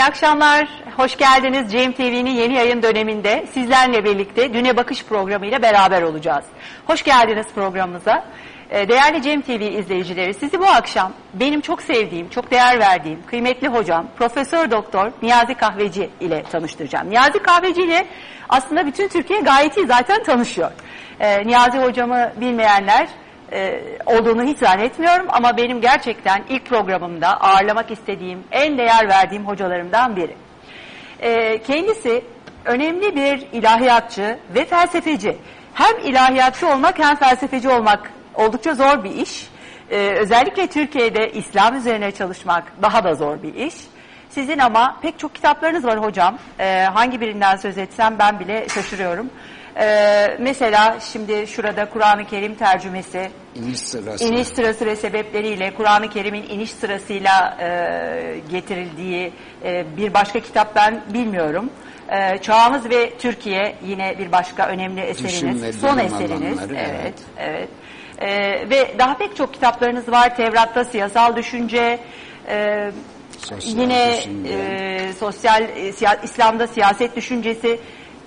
iyi akşamlar. Hoş geldiniz. Cem TV'nin yeni yayın döneminde sizlerle birlikte Düne Bakış programıyla beraber olacağız. Hoş geldiniz programımıza. Ee, Değerli Cem TV izleyicileri, sizi bu akşam benim çok sevdiğim, çok değer verdiğim kıymetli hocam Profesör Doktor Niyazi Kahveci ile tanıştıracağım. Niyazi Kahveci ile aslında bütün Türkiye gayet iyi zaten tanışıyor. Ee, Niyazi hocamı bilmeyenler e, olduğunu hiç zannetmiyorum ama benim gerçekten ilk programımda ağırlamak istediğim, en değer verdiğim hocalarımdan biri. E, kendisi önemli bir ilahiyatçı ve felsefeci. Hem ilahiyatçı olmak hem felsefeci olmak oldukça zor bir iş. E, özellikle Türkiye'de İslam üzerine çalışmak daha da zor bir iş. Sizin ama pek çok kitaplarınız var hocam. E, hangi birinden söz etsem ben bile şaşırıyorum. E, mesela şimdi şurada Kur'an-ı Kerim tercümesi, İniş sırası. İniş sırası ve sebepleriyle Kur'an-ı Kerim'in iniş sırasıyla e, getirildiği e, bir başka kitap ben bilmiyorum. E, Çağımız ve Türkiye yine bir başka önemli eseriniz. Son eseriniz. alanları, evet, evet. evet. E, ve daha pek çok kitaplarınız var. Tevrat'ta siyasal düşünce, e, Sosyal yine düşünce. e, sosyal e, siya- İslam'da siyaset düşüncesi.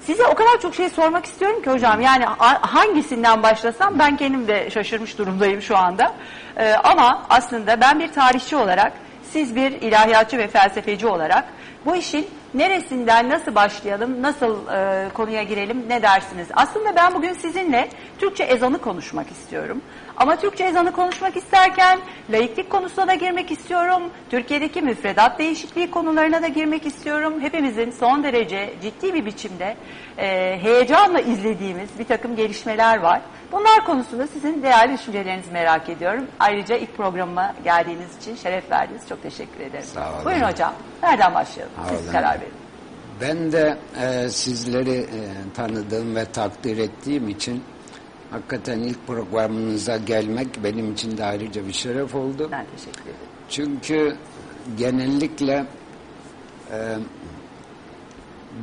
Size o kadar çok şey sormak istiyorum ki hocam. Yani hangisinden başlasam ben kendim de şaşırmış durumdayım şu anda. E, ama aslında ben bir tarihçi olarak, siz bir ilahiyatçı ve felsefeci olarak bu işin neresinden nasıl başlayalım, nasıl e, konuya girelim ne dersiniz? Aslında ben bugün sizinle Türkçe ezanı konuşmak istiyorum. Ama Türkçe ezanı konuşmak isterken laiklik konusuna da girmek istiyorum. Türkiye'deki müfredat değişikliği konularına da girmek istiyorum. Hepimizin son derece ciddi bir biçimde e, heyecanla izlediğimiz bir takım gelişmeler var. Bunlar konusunda sizin değerli düşüncelerinizi merak ediyorum. Ayrıca ilk programıma geldiğiniz için şeref verdiniz. Çok teşekkür ederim. Sağ olun. Buyurun hocam. Nereden başlayalım? Siz karar verin. Ben de e, sizleri e, tanıdığım ve takdir ettiğim için hakikaten ilk programınıza gelmek benim için de ayrıca bir şeref oldu. Ben teşekkür ederim. Çünkü genellikle e,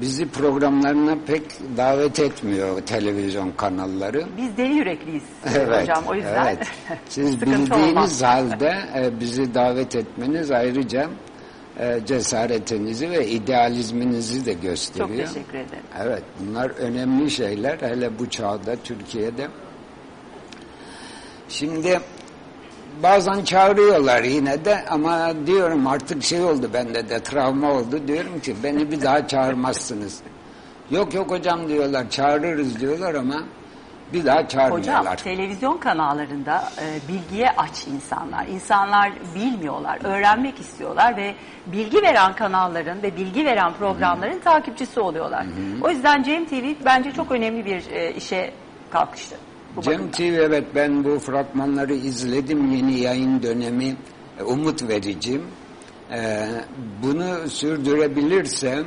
bizi programlarına pek davet etmiyor televizyon kanalları. Biz deli yürekliyiz Evet, hocam. O yüzden evet. Siz bildiğiniz olmaz. halde e, bizi davet etmeniz ayrıca e, cesaretinizi ve idealizminizi de Çok gösteriyor. teşekkür ederim. Evet, bunlar önemli şeyler hele bu çağda Türkiye'de. Şimdi bazen çağırıyorlar yine de ama diyorum artık şey oldu bende de travma oldu diyorum ki beni bir daha çağırmazsınız. Yok yok hocam diyorlar çağırırız diyorlar ama bir daha çağırmıyorlar. Hocam televizyon kanallarında e, bilgiye aç insanlar. İnsanlar bilmiyorlar, öğrenmek istiyorlar ve bilgi veren kanalların ve bilgi veren programların takipçisi oluyorlar. O yüzden Cem TV bence çok önemli bir e, işe kalkıştı. Cem bakımdan. TV evet ben bu fragmanları izledim yeni yayın dönemi e, umut verici. Ee, bunu sürdürebilirse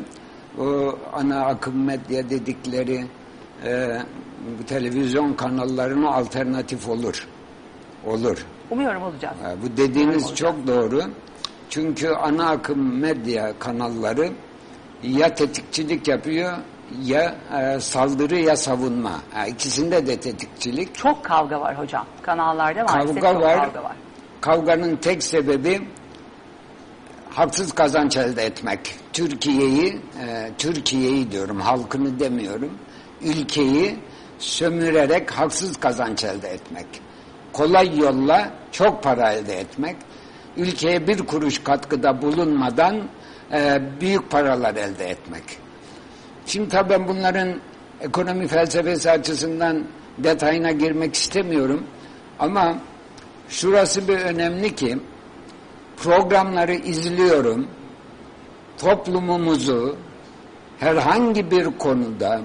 o ana akım medya dedikleri e, televizyon kanallarına alternatif olur. Olur. Umuyorum olacağız. Ha, bu dediğiniz Umarım çok doğru. Çünkü ana akım medya kanalları ya tetikçilik yapıyor ya e, saldırı ya savunma. Ha, ikisinde de tetikçilik. Çok kavga var hocam. Kanallarda maalesef Kavga çok var. kavga var. Kavganın tek sebebi haksız kazanç elde etmek. Türkiye'yi, e, Türkiye'yi diyorum, halkını demiyorum. Ülkeyi sömürerek haksız kazanç elde etmek. Kolay yolla çok para elde etmek. Ülkeye bir kuruş katkıda bulunmadan e, büyük paralar elde etmek. Şimdi tabii ben bunların ekonomi felsefesi açısından detayına girmek istemiyorum. Ama şurası bir önemli ki programları izliyorum. Toplumumuzu herhangi bir konuda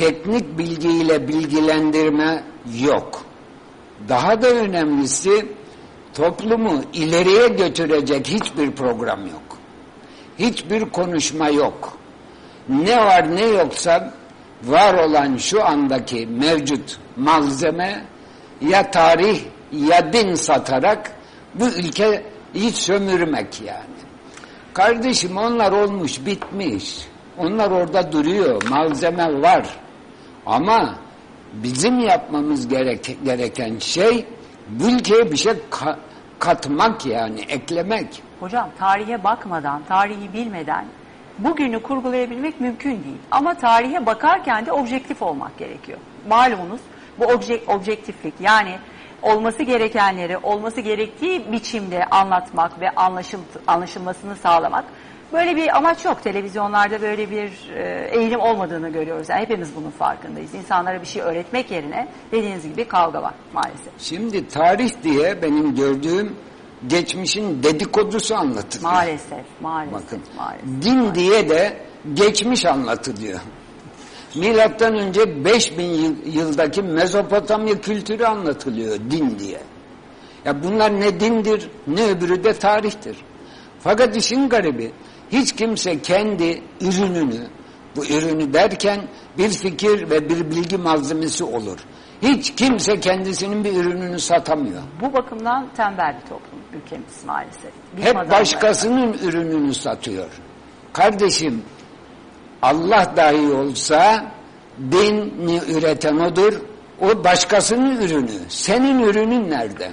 teknik bilgiyle bilgilendirme yok. Daha da önemlisi toplumu ileriye götürecek hiçbir program yok. Hiçbir konuşma yok. Ne var ne yoksa var olan şu andaki mevcut malzeme ya tarih ya din satarak bu ülke hiç sömürmek yani. Kardeşim onlar olmuş bitmiş. Onlar orada duruyor. Malzeme var. Ama bizim yapmamız gerek, gereken şey bu ülkeye bir şey katmak yani eklemek. Hocam tarihe bakmadan, tarihi bilmeden bugünü kurgulayabilmek mümkün değil. Ama tarihe bakarken de objektif olmak gerekiyor. Malumunuz bu obje, objektiflik yani olması gerekenleri olması gerektiği biçimde anlatmak ve anlaşım, anlaşılmasını sağlamak. Böyle bir amaç yok. Televizyonlarda böyle bir e, eğilim olmadığını görüyoruz. Yani hepimiz bunun farkındayız. İnsanlara bir şey öğretmek yerine dediğiniz gibi kavga var maalesef. Şimdi tarih diye benim gördüğüm geçmişin dedikodusu anlatılıyor. Maalesef, maalesef, Bakın maalesef. din diye de geçmiş anlatılıyor. Milattan önce 5000 yıl, yıldaki Mezopotamya kültürü anlatılıyor din diye. Ya bunlar ne dindir ne öbürü de tarihtir. Fakat işin garibi hiç kimse kendi ürününü bu ürünü derken bir fikir ve bir bilgi malzemesi olur. Hiç kimse kendisinin bir ürününü satamıyor. Bu bakımdan tembel bir toplum ülkemiz maalesef. Bilim Hep başkasının ürününü satıyor. Kardeşim Allah dahi olsa dini üreten odur. O başkasının ürünü. Senin ürünün nerede?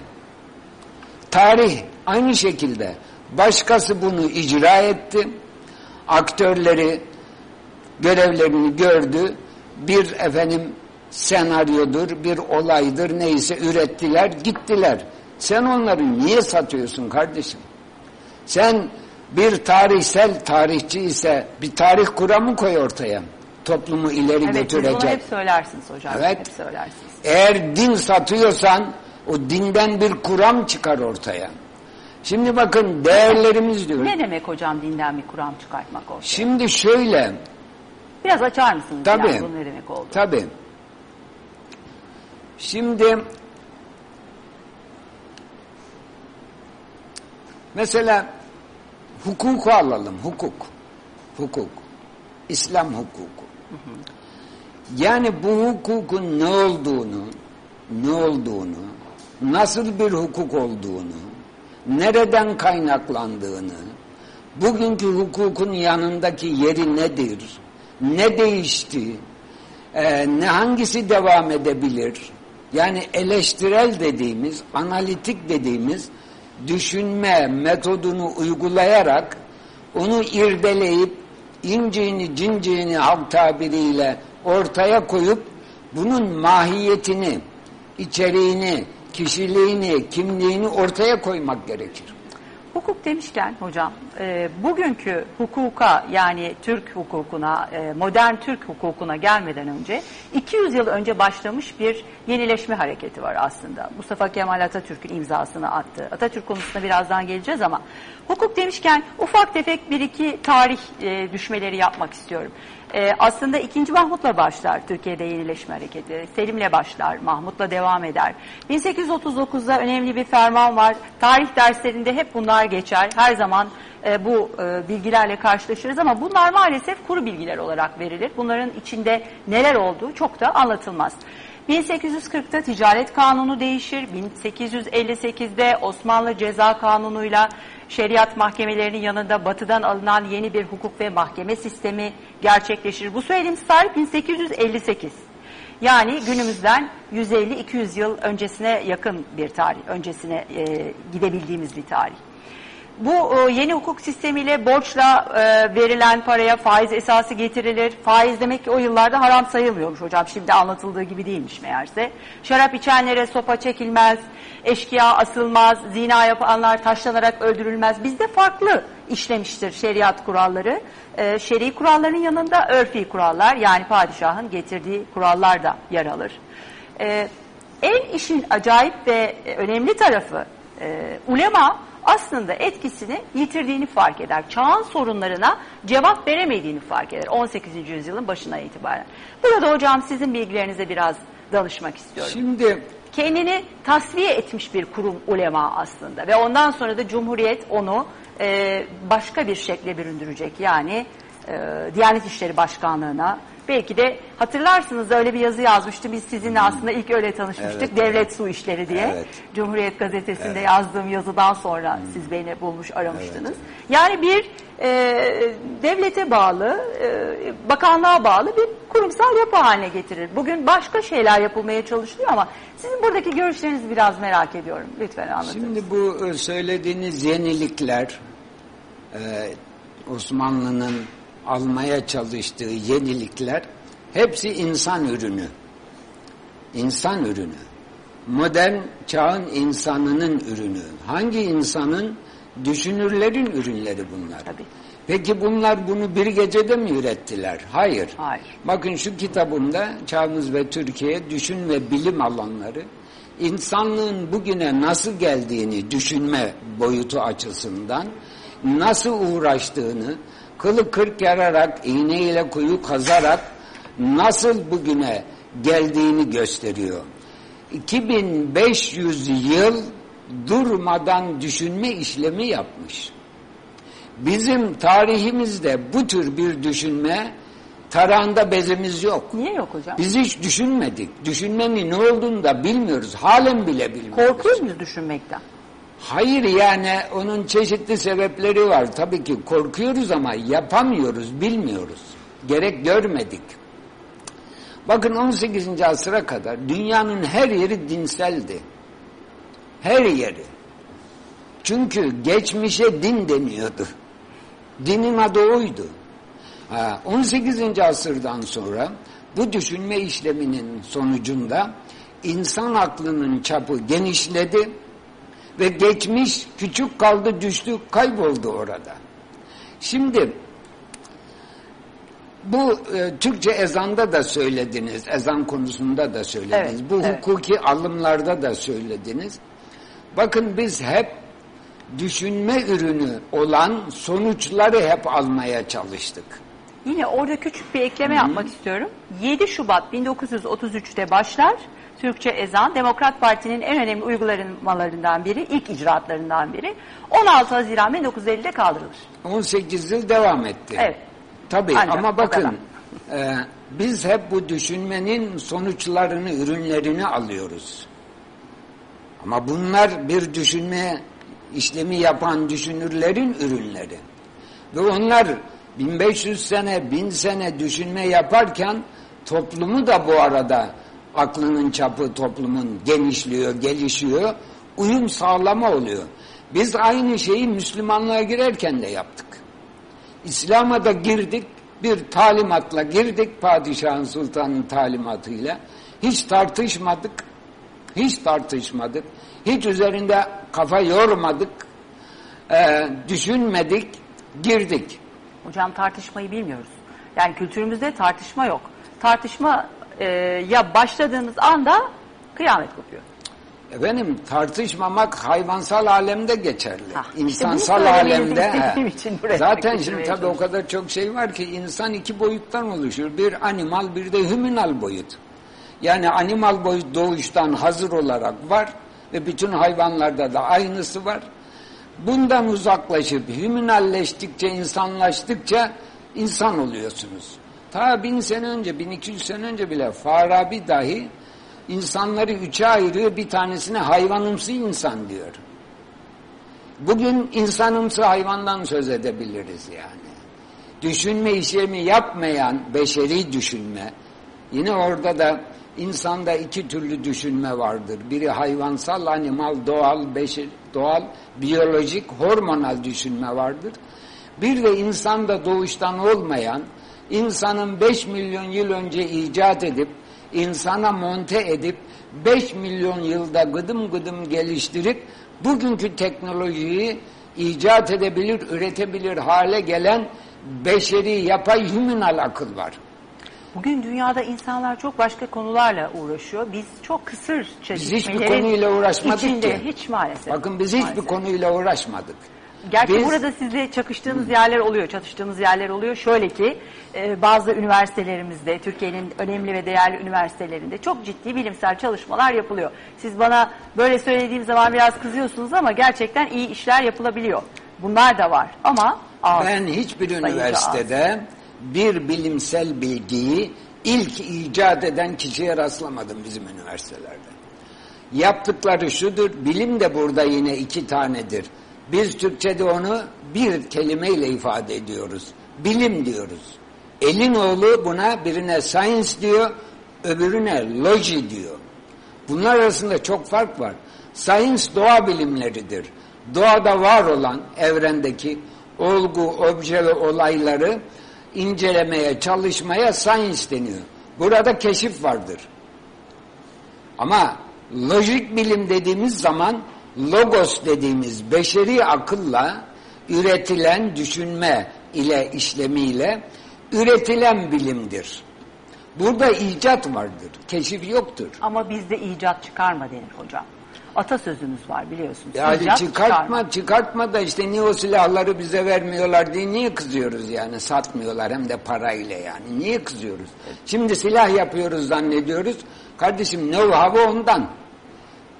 Tarih aynı şekilde. Başkası bunu icra etti. Aktörleri görevlerini gördü. Bir efendim senaryodur, bir olaydır neyse ürettiler, gittiler. Sen onları niye satıyorsun kardeşim? Sen bir tarihsel tarihçi ise bir tarih kuramı koy ortaya. Toplumu ileri Evet götürecek. hep söylersiniz hocam. Evet. Hep söylersiniz. Eğer din satıyorsan o dinden bir kuram çıkar ortaya. Şimdi bakın değerlerimiz diyor. Ne demek hocam dinden bir kuram çıkartmak ortaya? Şimdi şöyle Biraz açar mısınız Tabii. yani bunun ne demek olduğunu? Tabii. Şimdi mesela hukuku alalım. Hukuk. Hukuk. İslam hukuku. Yani bu hukukun ne olduğunu, ne olduğunu, nasıl bir hukuk olduğunu, nereden kaynaklandığını, bugünkü hukukun yanındaki yeri nedir, ne değişti, e, ne hangisi devam edebilir, yani eleştirel dediğimiz, analitik dediğimiz düşünme metodunu uygulayarak onu irdeleyip inciğini cinciğini halk tabiriyle ortaya koyup bunun mahiyetini, içeriğini, kişiliğini, kimliğini ortaya koymak gerekir. Hukuk demişken hocam, e, bugünkü hukuka yani Türk hukukuna, e, modern Türk hukukuna gelmeden önce 200 yıl önce başlamış bir yenileşme hareketi var aslında. Mustafa Kemal Atatürk'ün imzasını attı. Atatürk konusuna birazdan geleceğiz ama hukuk demişken ufak tefek bir iki tarih e, düşmeleri yapmak istiyorum. E, aslında 2. Mahmut'la başlar Türkiye'de yenileşme hareketi. Selim'le başlar, Mahmut'la devam eder. 1839'da önemli bir ferman var. Tarih derslerinde hep bunlar geçer. Her zaman e, bu e, bilgilerle karşılaşırız ama bunlar maalesef kuru bilgiler olarak verilir. Bunların içinde neler olduğu çok da anlatılmaz. 1840'ta ticaret kanunu değişir. 1858'de Osmanlı Ceza Kanunu'yla şeriat mahkemelerinin yanında batıdan alınan yeni bir hukuk ve mahkeme sistemi gerçekleşir. Bu söylediğimiz tarih 1858. Yani günümüzden 150-200 yıl öncesine yakın bir tarih, öncesine e, gidebildiğimiz bir tarih. Bu e, yeni hukuk sistemiyle borçla e, verilen paraya faiz esası getirilir. Faiz demek ki o yıllarda haram sayılmıyormuş hocam. Şimdi anlatıldığı gibi değilmiş meğerse. Şarap içenlere sopa çekilmez, eşkıya asılmaz, zina yapanlar taşlanarak öldürülmez. Bizde farklı işlemiştir şeriat kuralları. E, şer'i kuralların yanında örfi kurallar yani padişahın getirdiği kurallar da yer alır. E, en işin acayip ve önemli tarafı e, ulema aslında etkisini yitirdiğini fark eder. Çağın sorunlarına cevap veremediğini fark eder 18. yüzyılın başına itibaren. Burada hocam sizin bilgilerinize biraz danışmak istiyorum. Şimdi Kendini tasfiye etmiş bir kurum ulema aslında ve ondan sonra da Cumhuriyet onu e, başka bir şekle büründürecek. Yani e, Diyanet İşleri Başkanlığı'na belki de hatırlarsınız öyle bir yazı yazmıştı. Biz sizinle aslında ilk öyle tanışmıştık. Evet, Devlet Su İşleri diye. Evet. Cumhuriyet Gazetesi'nde yazdığım yazıdan sonra siz beni bulmuş aramıştınız. Yani bir e, devlete bağlı, e, bakanlığa bağlı bir kurumsal yapı haline getirir. Bugün başka şeyler yapılmaya çalışılıyor ama sizin buradaki görüşlerinizi biraz merak ediyorum. Lütfen anlatın. Şimdi bu e, söylediğiniz yenilikler e, Osmanlı'nın almaya çalıştığı yenilikler hepsi insan ürünü. İnsan ürünü. Modern çağın insanının ürünü. Hangi insanın? Düşünürlerin ürünleri bunlar. Tabii. Peki bunlar bunu bir gecede mi ürettiler? Hayır. Hayır. Bakın şu kitabımda Çağımız ve Türkiye Düşün ve Bilim alanları insanlığın bugüne nasıl geldiğini düşünme boyutu açısından nasıl uğraştığını kılı kırk yararak iğneyle kuyu kazarak nasıl bugüne geldiğini gösteriyor. 2500 yıl durmadan düşünme işlemi yapmış. Bizim tarihimizde bu tür bir düşünme tarağında bezimiz yok. Niye yok hocam? Biz hiç düşünmedik. Düşünmenin ne olduğunu da bilmiyoruz. Halen bile bilmiyoruz. Korkuyor muyuz düşünmekten? Hayır yani onun çeşitli sebepleri var. Tabii ki korkuyoruz ama yapamıyoruz, bilmiyoruz. Gerek görmedik. Bakın 18. asıra kadar dünyanın her yeri dinseldi. Her yeri. Çünkü geçmişe din deniyordu. Dinin adı oydu. Ha, 18. asırdan sonra bu düşünme işleminin sonucunda insan aklının çapı genişledi ve geçmiş küçük kaldı düştü kayboldu orada. Şimdi bu e, Türkçe ezanda da söylediniz, ezan konusunda da söylediniz. Evet, bu evet. hukuki alımlarda da söylediniz. Bakın biz hep düşünme ürünü olan sonuçları hep almaya çalıştık. Yine orada küçük bir ekleme yapmak istiyorum. 7 Şubat 1933'te başlar Türkçe ezan Demokrat Parti'nin en önemli uygulamalarından biri, ilk icraatlarından biri. 16 Haziran 1950'de kaldırılır. 18 yıl devam etti. Evet. Tabii Ancak ama bakın e, biz hep bu düşünmenin sonuçlarını, ürünlerini alıyoruz. Ama bunlar bir düşünme işlemi yapan düşünürlerin ürünleri. Ve onlar 1500 sene, 1000 sene düşünme yaparken toplumu da bu arada aklının çapı toplumun genişliyor, gelişiyor, uyum sağlama oluyor. Biz aynı şeyi Müslümanlığa girerken de yaptık. İslam'a da girdik, bir talimatla girdik padişahın sultanın talimatıyla. Hiç tartışmadık, hiç tartışmadık, hiç üzerinde kafa yormadık, e, düşünmedik, girdik. Hocam tartışmayı bilmiyoruz. Yani kültürümüzde tartışma yok. Tartışma e, ya başladığınız anda kıyamet kopuyor. Efendim tartışmamak hayvansal alemde geçerli. Ha, işte İnsansal söylemenizi alemde. he. için Zaten şimdi tabii o kadar çok şey var ki insan iki boyuttan oluşur. Bir animal bir de hüminal boyut. Yani animal boyut doğuştan hazır olarak var ve bütün hayvanlarda da aynısı var. Bundan uzaklaşıp hüminalleştikçe, insanlaştıkça insan oluyorsunuz. Ta bin sene önce, 1200 sene önce bile Farabi dahi insanları üçe ayırıyor, bir tanesine hayvanımsı insan diyor. Bugün insanımsı hayvandan söz edebiliriz yani. Düşünme işlemi yapmayan beşeri düşünme, yine orada da insanda iki türlü düşünme vardır. Biri hayvansal, animal, doğal, beşer, doğal, biyolojik, hormonal düşünme vardır. Bir de insanda doğuştan olmayan, insanın 5 milyon yıl önce icat edip, insana monte edip, 5 milyon yılda gıdım gıdım geliştirip, bugünkü teknolojiyi icat edebilir, üretebilir hale gelen beşeri, yapay, hüminal akıl var. Bugün dünyada insanlar çok başka konularla uğraşıyor. Biz çok kısır Biz çekişmelerin hiçbir konuyla uğraşmadık içinde, ki. Hiç maalesef. Bakın biz hiçbir Maalesef. konuyla uğraşmadık. Gerçi Biz- burada sizle çakıştığınız yerler oluyor, çatıştığınız yerler oluyor. Şöyle ki e, bazı üniversitelerimizde, Türkiye'nin önemli ve değerli üniversitelerinde çok ciddi bilimsel çalışmalar yapılıyor. Siz bana böyle söylediğim zaman biraz kızıyorsunuz ama gerçekten iyi işler yapılabiliyor. Bunlar da var ama az. Ben hiçbir üniversitede bir bilimsel bilgiyi ilk icat eden kişiye rastlamadım bizim üniversitelerde. Yaptıkları şudur, bilim de burada yine iki tanedir. Biz Türkçe'de onu bir kelimeyle ifade ediyoruz. Bilim diyoruz. Elinoğlu buna birine science diyor, öbürüne logi diyor. Bunlar arasında çok fark var. Science doğa bilimleridir. Doğada var olan evrendeki olgu, obje ve olayları incelemeye, çalışmaya science deniyor. Burada keşif vardır. Ama lojik bilim dediğimiz zaman logos dediğimiz beşeri akılla üretilen düşünme ile işlemiyle üretilen bilimdir. Burada icat vardır, keşif yoktur. Ama bizde icat çıkarma denir hocam. Atasözümüz var biliyorsunuz. Yani İcat çıkartma çıkartma da işte niye o silahları bize vermiyorlar diye niye kızıyoruz yani satmıyorlar hem de parayla yani niye kızıyoruz? Şimdi silah yapıyoruz zannediyoruz. Kardeşim know-how'ı ondan.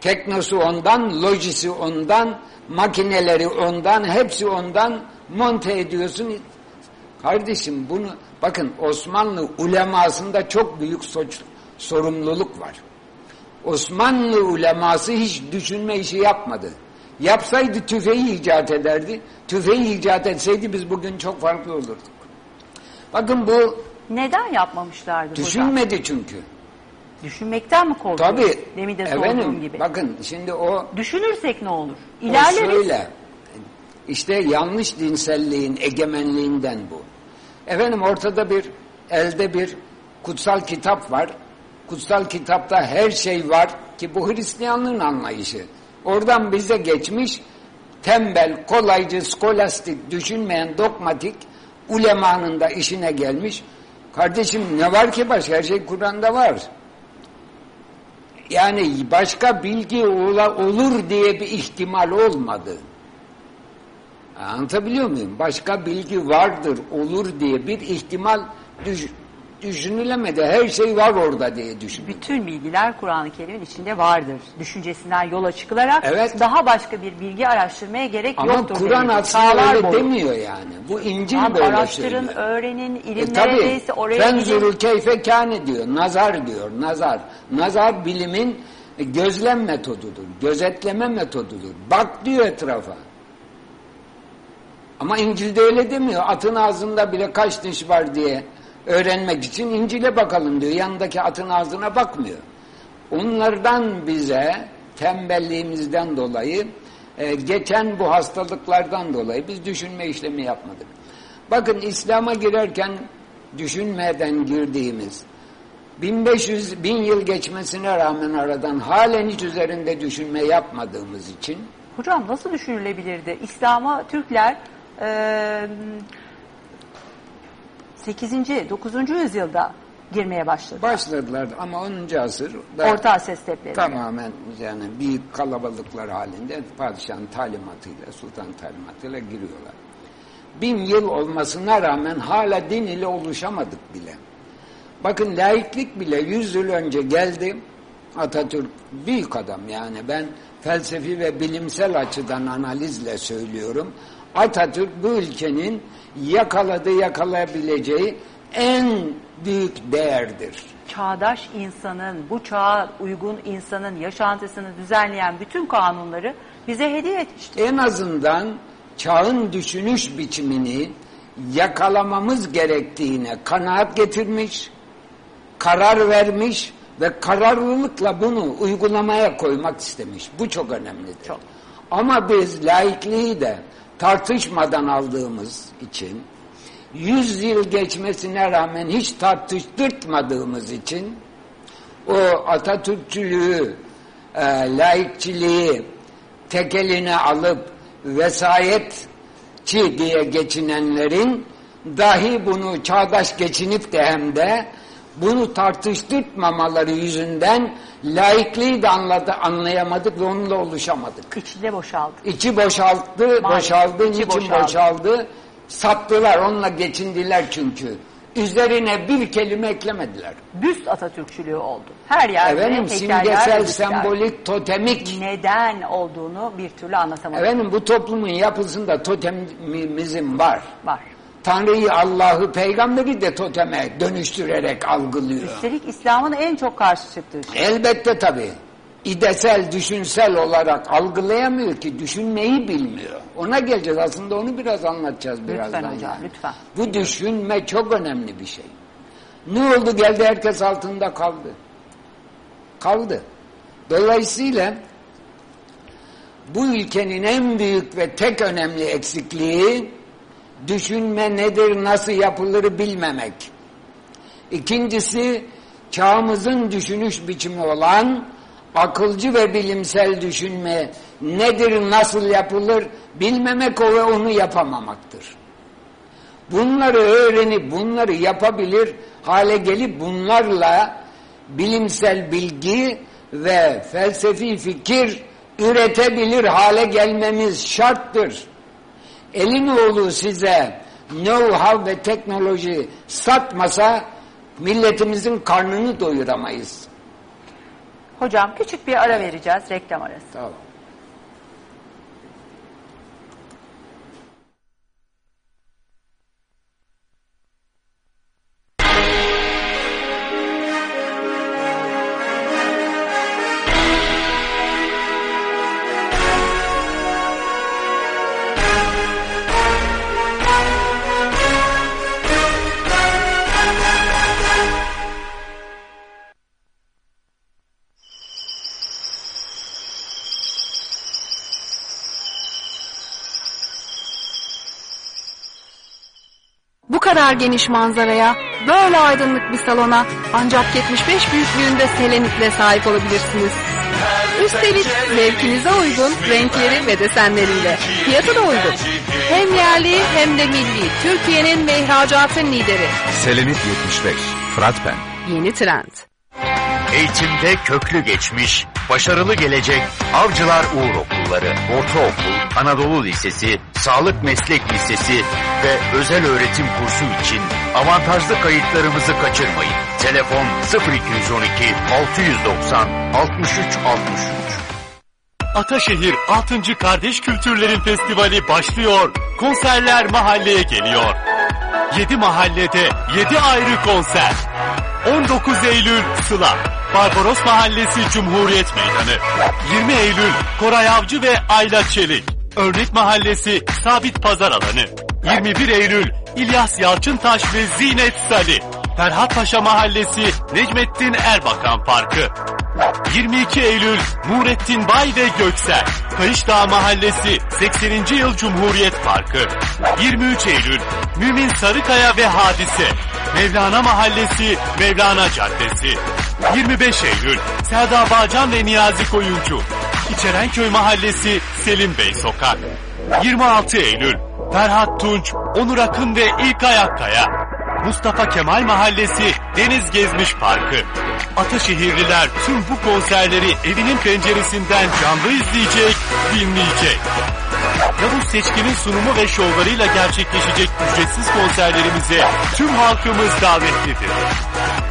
Teknosu ondan, lojisi ondan, makineleri ondan, hepsi ondan monte ediyorsun. Kardeşim bunu bakın Osmanlı ulemasında çok büyük sorumluluk var. Osmanlı uleması hiç düşünme işi yapmadı. Yapsaydı tüfeği icat ederdi. Tüfeği icat etseydi biz bugün çok farklı olurduk. Bakın bu Neden yapmamışlardı hocam? düşünmedi çünkü. Düşünmekten mi korkuyor? Tabii. Demin de sorduğum Efendim gibi. bakın şimdi o Düşünürsek ne olur? O İlerleriz. şöyle, işte yanlış dinselliğin egemenliğinden bu. Efendim ortada bir, elde bir kutsal kitap var. Kutsal kitapta her şey var ki bu Hristiyanlığın anlayışı. Oradan bize geçmiş tembel, kolaycı, skolastik, düşünmeyen, dogmatik ulemanın da işine gelmiş. Kardeşim ne var ki başka? Her şey Kur'an'da var. Yani başka bilgi ola- olur diye bir ihtimal olmadı. Anlatabiliyor muyum? Başka bilgi vardır, olur diye bir ihtimal düş- düşünülemedi. Her şey var orada diye düşünüldü. Bütün bilgiler Kur'an-ı Kerim'in içinde vardır. Düşüncesinden yola çıkılarak Evet. daha başka bir bilgi araştırmaya gerek Ama yoktur. Kur'an denildi. aslında öyle boyu. demiyor yani. Bu İncil Tamam, böyle araştırın, söylüyor. öğrenin, ilim E neredeyse oraya fenzurul keyfe kâne diyor. Nazar diyor. Nazar. Nazar bilimin gözlem metodudur. Gözetleme metodudur. Bak diyor etrafa. Ama İncil'de öyle demiyor. Atın ağzında bile kaç diş var diye öğrenmek için İncil'e bakalım diyor. Yanındaki atın ağzına bakmıyor. Onlardan bize tembelliğimizden dolayı e, geçen bu hastalıklardan dolayı biz düşünme işlemi yapmadık. Bakın İslam'a girerken düşünmeden girdiğimiz 1500 bin yıl geçmesine rağmen aradan halen hiç üzerinde düşünme yapmadığımız için Hocam nasıl düşünülebilirdi? İslam'a Türkler e, 8. 9. yüzyılda girmeye başladı. başladılar ama 10. asır Orta Asya stepleri. tamamen yani büyük kalabalıklar halinde padişahın talimatıyla, sultan talimatıyla giriyorlar. Bin yıl olmasına rağmen hala din ile oluşamadık bile. Bakın laiklik bile yüz yıl önce geldi. Atatürk büyük adam yani ben felsefi ve bilimsel açıdan analizle söylüyorum. Atatürk bu ülkenin yakaladığı yakalayabileceği en büyük değerdir. Çağdaş insanın, bu çağa uygun insanın yaşantısını düzenleyen bütün kanunları bize hediye etmiştir. En azından çağın düşünüş biçimini yakalamamız gerektiğine kanaat getirmiş, karar vermiş ve kararlılıkla bunu uygulamaya koymak istemiş. Bu çok önemlidir. Çok. Ama biz laikliği de tartışmadan aldığımız için, yüz yıl geçmesine rağmen hiç tartıştırtmadığımız için, o Atatürkçülüğü, e, laikçiliği tek eline alıp vesayetçi diye geçinenlerin dahi bunu çağdaş geçinip de hem de bunu tartıştırmamaları yüzünden laikliği de anladı, anlayamadık ve onunla oluşamadık. İçinde boşaldı. İçi boşalttı, Maalesef, boşaldı, içi niçin boşaldı. boşaldı? Sattılar, onunla geçindiler çünkü. Üzerine bir kelime eklemediler. Büst Atatürkçülüğü oldu. Her yerde Efendim simgesel, sembolik, totemik. Neden olduğunu bir türlü anlatamadım. Efendim bu toplumun yapısında totemizm var. Var. Tanrı'yı, Allah'ı, peygamberi de toteme dönüştürerek algılıyor. Üstelik İslam'ın en çok karşı çıktığı şey. Elbette tabii. İdesel, düşünsel olarak algılayamıyor ki, düşünmeyi bilmiyor. Ona geleceğiz. Aslında onu biraz anlatacağız birazdan. hocam, yani. lütfen. Bu düşünme çok önemli bir şey. Ne oldu geldi herkes altında kaldı. Kaldı. Dolayısıyla bu ülkenin en büyük ve tek önemli eksikliği düşünme nedir, nasıl yapılır bilmemek. İkincisi, çağımızın düşünüş biçimi olan akılcı ve bilimsel düşünme nedir, nasıl yapılır bilmemek o ve onu yapamamaktır. Bunları öğrenip bunları yapabilir hale gelip bunlarla bilimsel bilgi ve felsefi fikir üretebilir hale gelmemiz şarttır. Elin oğlu size know-how ve teknoloji satmasa milletimizin karnını doyuramayız. Hocam küçük bir ara vereceğiz, reklam arası. Tamam. Kadar geniş manzaraya, böyle aydınlık bir salona ancak 75 büyüklüğünde Selenik'le sahip olabilirsiniz. Üstelik zevkinize uygun renkleri ve desenleriyle. Fiyatı da uygun. Hem yerli hem de milli. Türkiye'nin ve ihracatın lideri. Selenit 75. Fırat ben. Yeni trend. Eğitimde köklü geçmiş, başarılı gelecek Avcılar Uğur Okulları, Ortaokul, Anadolu Lisesi, Sağlık Meslek Lisesi ve özel öğretim kursu için avantajlı kayıtlarımızı kaçırmayın. Telefon 0212 690 63 63. Ataşehir 6. Kardeş Kültürlerin Festivali başlıyor. Konserler mahalleye geliyor. 7 mahallede 7 ayrı konser. 19 Eylül Sıla, Barbaros Mahallesi Cumhuriyet Meydanı. 20 Eylül Koray Avcı ve Ayla Çelik. Örnek Mahallesi Sabit Pazar Alanı. 21 Eylül İlyas Yalçıntaş ve Zinet Salih. Ferhat Paşa Mahallesi Necmettin Erbakan Parkı. 22 Eylül Nurettin Bay ve Göksel. Kayışdağ Mahallesi 80. Yıl Cumhuriyet Parkı. 23 Eylül Mümin Sarıkaya ve Hadise. Mevlana Mahallesi Mevlana Caddesi. 25 Eylül Serdar Bağcan ve Niyazi Koyuncu. İçerenköy Mahallesi Selim Bey Sokak. 26 Eylül Ferhat Tunç, Onur Akın ve İlkay Akkaya. Mustafa Kemal Mahallesi Deniz Gezmiş Parkı. Ataşehirliler tüm bu konserleri evinin penceresinden canlı izleyecek, dinleyecek. Yavuz Seçkin'in sunumu ve şovlarıyla gerçekleşecek ücretsiz konserlerimize tüm halkımız davetlidir.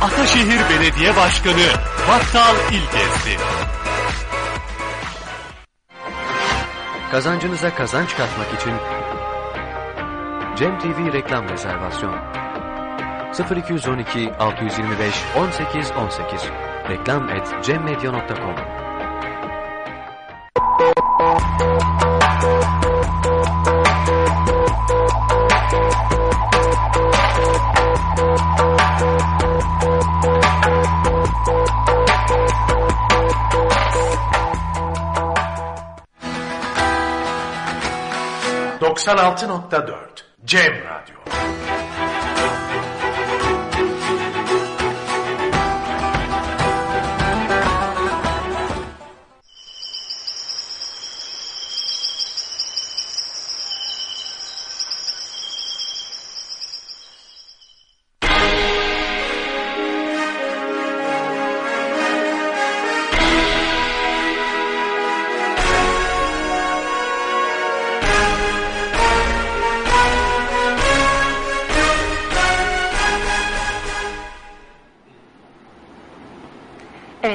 Ataşehir Belediye Başkanı Battal İlgezdi. Kazancınıza kazanç katmak için Cem TV reklam rezervasyon 0212 625 18 18 reklam et cemmedya.com Cem Radyo.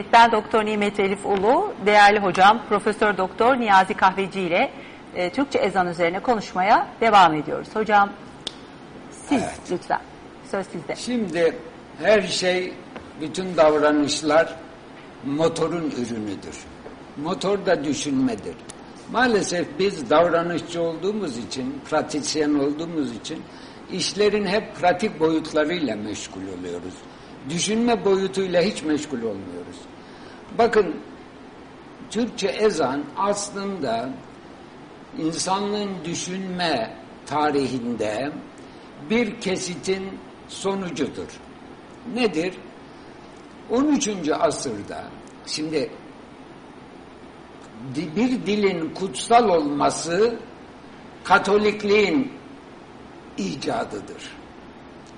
Evet ben Doktor Nimet Elif Ulu, değerli hocam Profesör Doktor Niyazi Kahveci ile e, Türkçe ezan üzerine konuşmaya devam ediyoruz. Hocam siz lütfen söz sizde. Şimdi her şey, bütün davranışlar motorun ürünüdür. Motor da düşünmedir. Maalesef biz davranışçı olduğumuz için, pratisyen olduğumuz için işlerin hep pratik boyutlarıyla meşgul oluyoruz. Düşünme boyutuyla hiç meşgul olmuyoruz. Bakın Türkçe ezan aslında insanlığın düşünme tarihinde bir kesitin sonucudur. Nedir? 13. asırda şimdi di- bir dilin kutsal olması Katolikliğin icadıdır.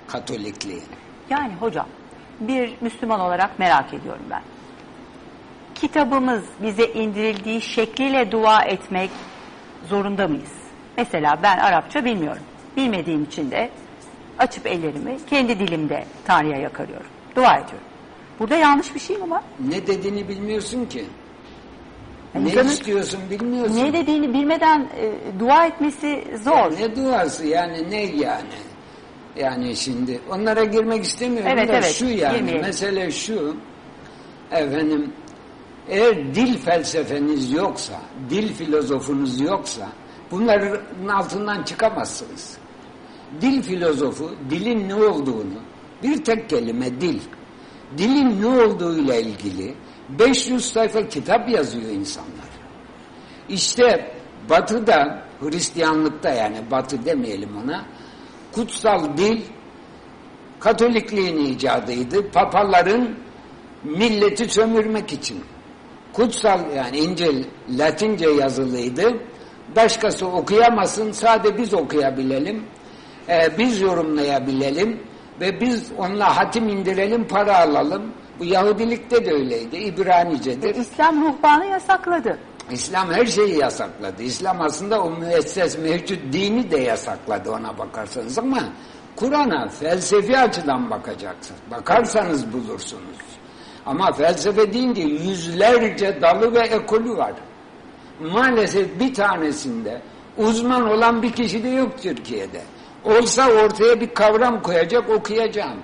Katolikliğin. Yani hocam bir Müslüman olarak merak ediyorum ben. Kitabımız bize indirildiği şekliyle dua etmek zorunda mıyız? Mesela ben Arapça bilmiyorum. Bilmediğim için de açıp ellerimi kendi dilimde Tanrı'ya yakarıyorum. Dua ediyorum. Burada yanlış bir şey mi var? Ne dediğini bilmiyorsun ki. Yani ne insanın istiyorsun bilmiyorsun. Ne dediğini bilmeden e, dua etmesi zor. Ne duası yani ne yani? Yani şimdi onlara girmek istemiyorum Evet, da evet, şu yani girmeyelim. mesele şu efendim eğer dil felsefeniz yoksa, dil filozofunuz yoksa bunların altından çıkamazsınız. Dil filozofu dilin ne olduğunu bir tek kelime dil. Dilin ne olduğuyla ilgili 500 sayfa kitap yazıyor insanlar. İşte batıda, Hristiyanlıkta yani batı demeyelim ona, kutsal dil Katolikliğin icadıydı. Papaların milleti sömürmek için. Kutsal yani İncil Latince yazılıydı. Başkası okuyamasın, sade biz okuyabilelim. Ee, biz yorumlayabilelim ve biz onunla hatim indirelim, para alalım. Bu Yahudilikte de öyleydi, İbranice'dir. İslam ruhbanı yasakladı. İslam her şeyi yasakladı. İslam aslında o müesses mevcut dini de yasakladı ona bakarsanız ama Kur'an'a felsefi açıdan bakacaksınız. Bakarsanız bulursunuz. Ama felsefe deyince yüzlerce dalı ve ekolü var. Maalesef bir tanesinde uzman olan bir kişi de yok Türkiye'de. Olsa ortaya bir kavram koyacak okuyacağım.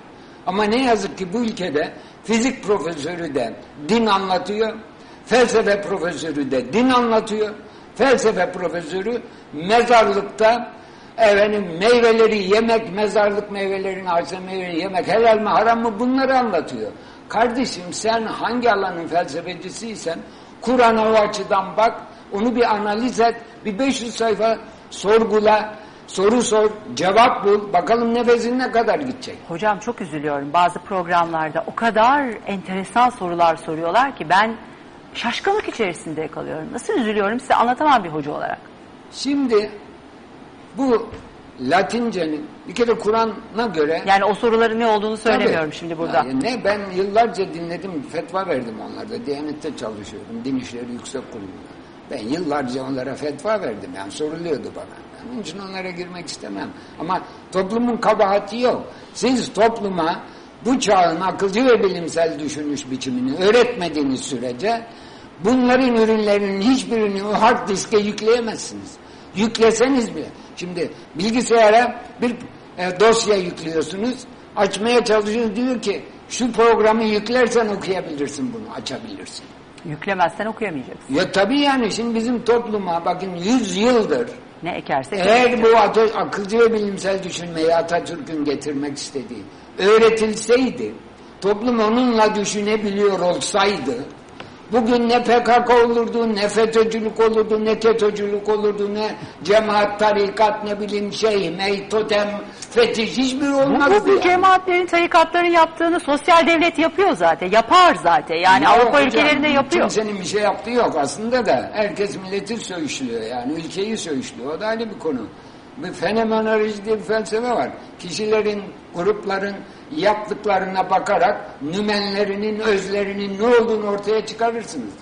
Ama ne yazık ki bu ülkede fizik profesörü de din anlatıyor, felsefe profesörü de din anlatıyor. Felsefe profesörü mezarlıkta efendim meyveleri yemek, mezarlık meyvelerini, ağaçta meyveleri yemek helal mi haram mı bunları anlatıyor. Kardeşim sen hangi alanın felsefecisiysen Kur'an'a o açıdan bak, onu bir analiz et, bir 500 sayfa sorgula, soru sor, cevap bul, bakalım nefesin ne kadar gidecek. Hocam çok üzülüyorum. Bazı programlarda o kadar enteresan sorular soruyorlar ki ben şaşkınlık içerisinde kalıyorum. Nasıl üzülüyorum size anlatamam bir hoca olarak. Şimdi bu Latincenin bir kere Kur'an'a göre Yani o soruların ne olduğunu söylemiyorum Tabii. şimdi burada. Yani ne ben yıllarca dinledim, fetva verdim onlarda. Diyanette çalışıyordum, Din İşleri Yüksek Kurulu'nda. Ben yıllarca onlara fetva verdim. Yani soruluyordu bana. Ben onun için onlara girmek istemem. Ama toplumun kabahati yok. Siz topluma bu çağın akılcı ve bilimsel düşünüş biçimini öğretmediğiniz sürece bunların ürünlerinin hiçbirini o hard diske yükleyemezsiniz. Yükleseniz bile. Şimdi bilgisayara bir e, dosya yüklüyorsunuz. Açmaya çalışıyorsunuz. Diyor ki şu programı yüklersen okuyabilirsin bunu. Açabilirsin. Yüklemezsen okuyamayacaksın. Ya tabii yani şimdi bizim topluma bakın 100 yıldır Ne ekersek eğer bu Ata- akılcı ve bilimsel düşünmeyi Atatürk'ün getirmek istediği öğretilseydi, toplum onunla düşünebiliyor olsaydı, bugün ne PKK olurdu, ne FETÖ'cülük olurdu, ne KETÖ'cülük olurdu, ne cemaat, tarikat, ne bileyim şey, mey, totem, fetiş hiçbiri olmazdı. bu, bu yani. cemaatlerin, tarikatların yaptığını sosyal devlet yapıyor zaten. Yapar zaten. Yani Ya Avrupa hocam, ülkelerinde yapıyor. Kimsenin bir şey yaptığı yok aslında da herkes milleti söğüşlüyor yani ülkeyi söğüşlüyor. O da ayrı bir konu. Bir fenomenoloji diye bir felsefe var. Kişilerin, grupların yaptıklarına bakarak nümenlerinin, özlerinin ne olduğunu ortaya çıkarırsınız.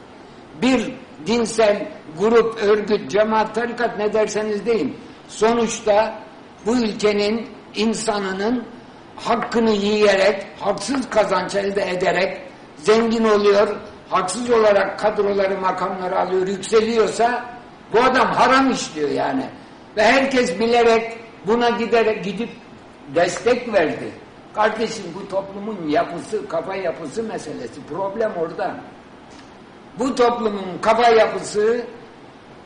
Bir dinsel grup, örgüt, cemaat, tarikat ne derseniz deyin. Sonuçta bu ülkenin insanının hakkını yiyerek, haksız kazanç elde ederek zengin oluyor, haksız olarak kadroları, makamları alıyor, yükseliyorsa bu adam haram işliyor yani. Ve herkes bilerek buna giderek gidip destek verdi. Kardeşim bu toplumun yapısı, kafa yapısı meselesi. Problem orada. Bu toplumun kafa yapısı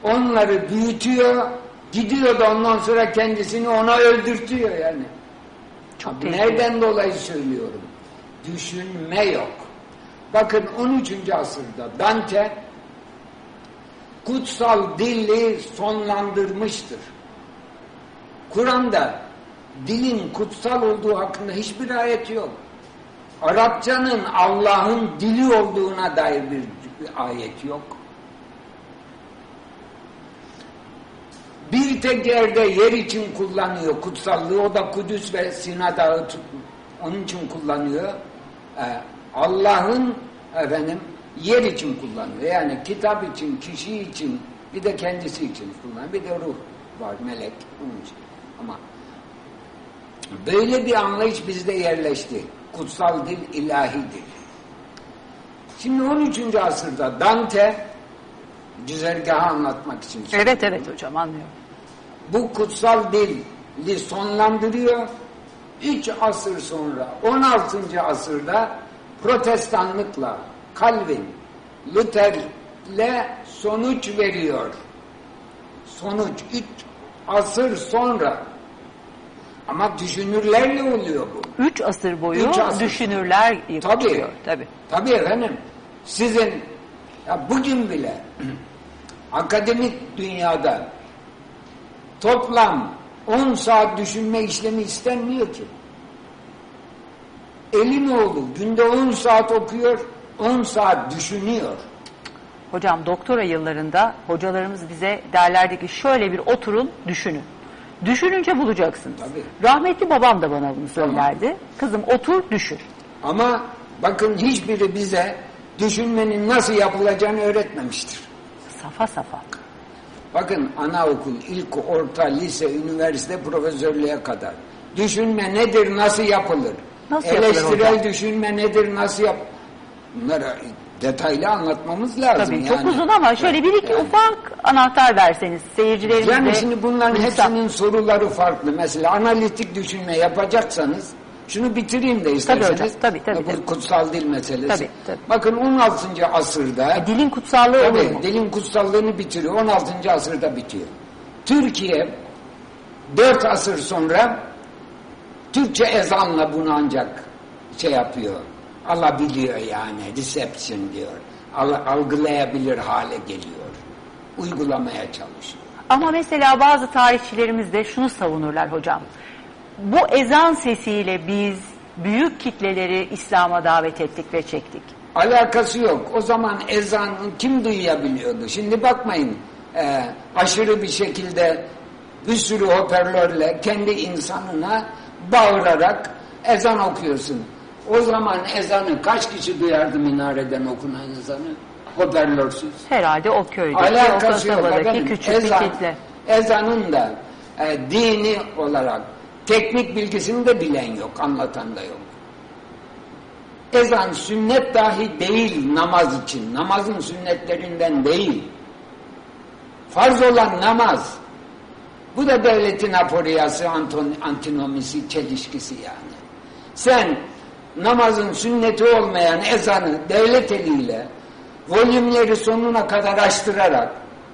onları büyütüyor, gidiyor da ondan sonra kendisini ona öldürtüyor yani. Çok Abi. Nereden dolayı söylüyorum? Düşünme yok. Bakın 13. asırda Dante kutsal dili sonlandırmıştır. Kur'an'da dilin kutsal olduğu hakkında hiçbir ayet yok. Arapçanın Allah'ın dili olduğuna dair bir, ayet yok. Bir tek yerde yer için kullanıyor kutsallığı. O da Kudüs ve Sina Dağı onun için kullanıyor. Ee, Allah'ın efendim yer için kullanıyor. Yani kitap için, kişi için, bir de kendisi için kullanıyor. Bir de ruh var, melek onun için. Ama böyle bir anlayış bizde yerleşti. Kutsal dil, ilahi dil. Şimdi 13. asırda Dante güzergahı anlatmak için Evet evet hocam anlıyorum. bu kutsal dili sonlandırıyor. Üç asır sonra 16. asırda protestanlıkla Calvin, Luther'le sonuç veriyor. Sonuç üç asır sonra ama düşünürlerle oluyor bu. Üç asır boyu Üç asır. düşünürler Tabii. yıkılıyor. Tabii. Tabii efendim. Sizin ya bugün bile akademik dünyada toplam 10 saat düşünme işlemi istenmiyor ki. Elinoğlu günde 10 saat okuyor, 10 saat düşünüyor. Hocam doktora yıllarında hocalarımız bize derlerdi ki şöyle bir oturun düşünün. Düşününce bulacaksınız. Tabii. Rahmetli babam da bana bunu söylerdi. Kızım otur düşün. Ama bakın hiçbiri bize düşünmenin nasıl yapılacağını öğretmemiştir. Safa safa. Bakın anaokul, ilk, orta, lise, üniversite, profesörlüğe kadar. Düşünme nedir, nasıl yapılır? Nasıl yapılır Eleştirel hocam? düşünme nedir, nasıl yap... Bunları detaylı anlatmamız lazım. Tabii yani. çok uzun ama şöyle bir iki Yani- ufak anahtar verseniz seyircilerimize. Yani şimdi bunların insan- hepsinin soruları farklı. Mesela analitik düşünme yapacaksanız şunu bitireyim de isterseniz. hocam, tabii, tabii, Bu tabii. kutsal dil meselesi. Tabii, tabii. Bakın 16. asırda Dilin kutsallığı olur mu? Tabii dilin kutsallığını bitiriyor. 16. asırda bitiyor. Türkiye 4 asır sonra Türkçe ezanla bunu ancak şey yapıyor. Alabiliyor yani. Reception diyor. Al- algılayabilir hale geliyor. Uygulamaya çalışıyor. Ama mesela bazı tarihçilerimiz de şunu savunurlar hocam. Bu ezan sesiyle biz büyük kitleleri İslam'a davet ettik ve çektik. Alakası yok. O zaman ezanı kim duyabiliyordu? Şimdi bakmayın e, aşırı bir şekilde bir sürü hoparlörle kendi insanına bağırarak ezan okuyorsun. O zaman ezanı kaç kişi duyardı minareden okunan ezanı? Hoparlörsüz. Herhalde o köydeki, o kasabadaki küçük Ezan- bir kitle. Ezanın da e, dini olarak teknik bilgisini de bilen yok, anlatan da yok. Ezan sünnet dahi değil namaz için. Namazın sünnetlerinden değil. Farz olan namaz. Bu da devletin aporiyası, antinomisi, çelişkisi yani. Sen namazın sünneti olmayan ezanı devlet eliyle volümleri sonuna kadar açtırarak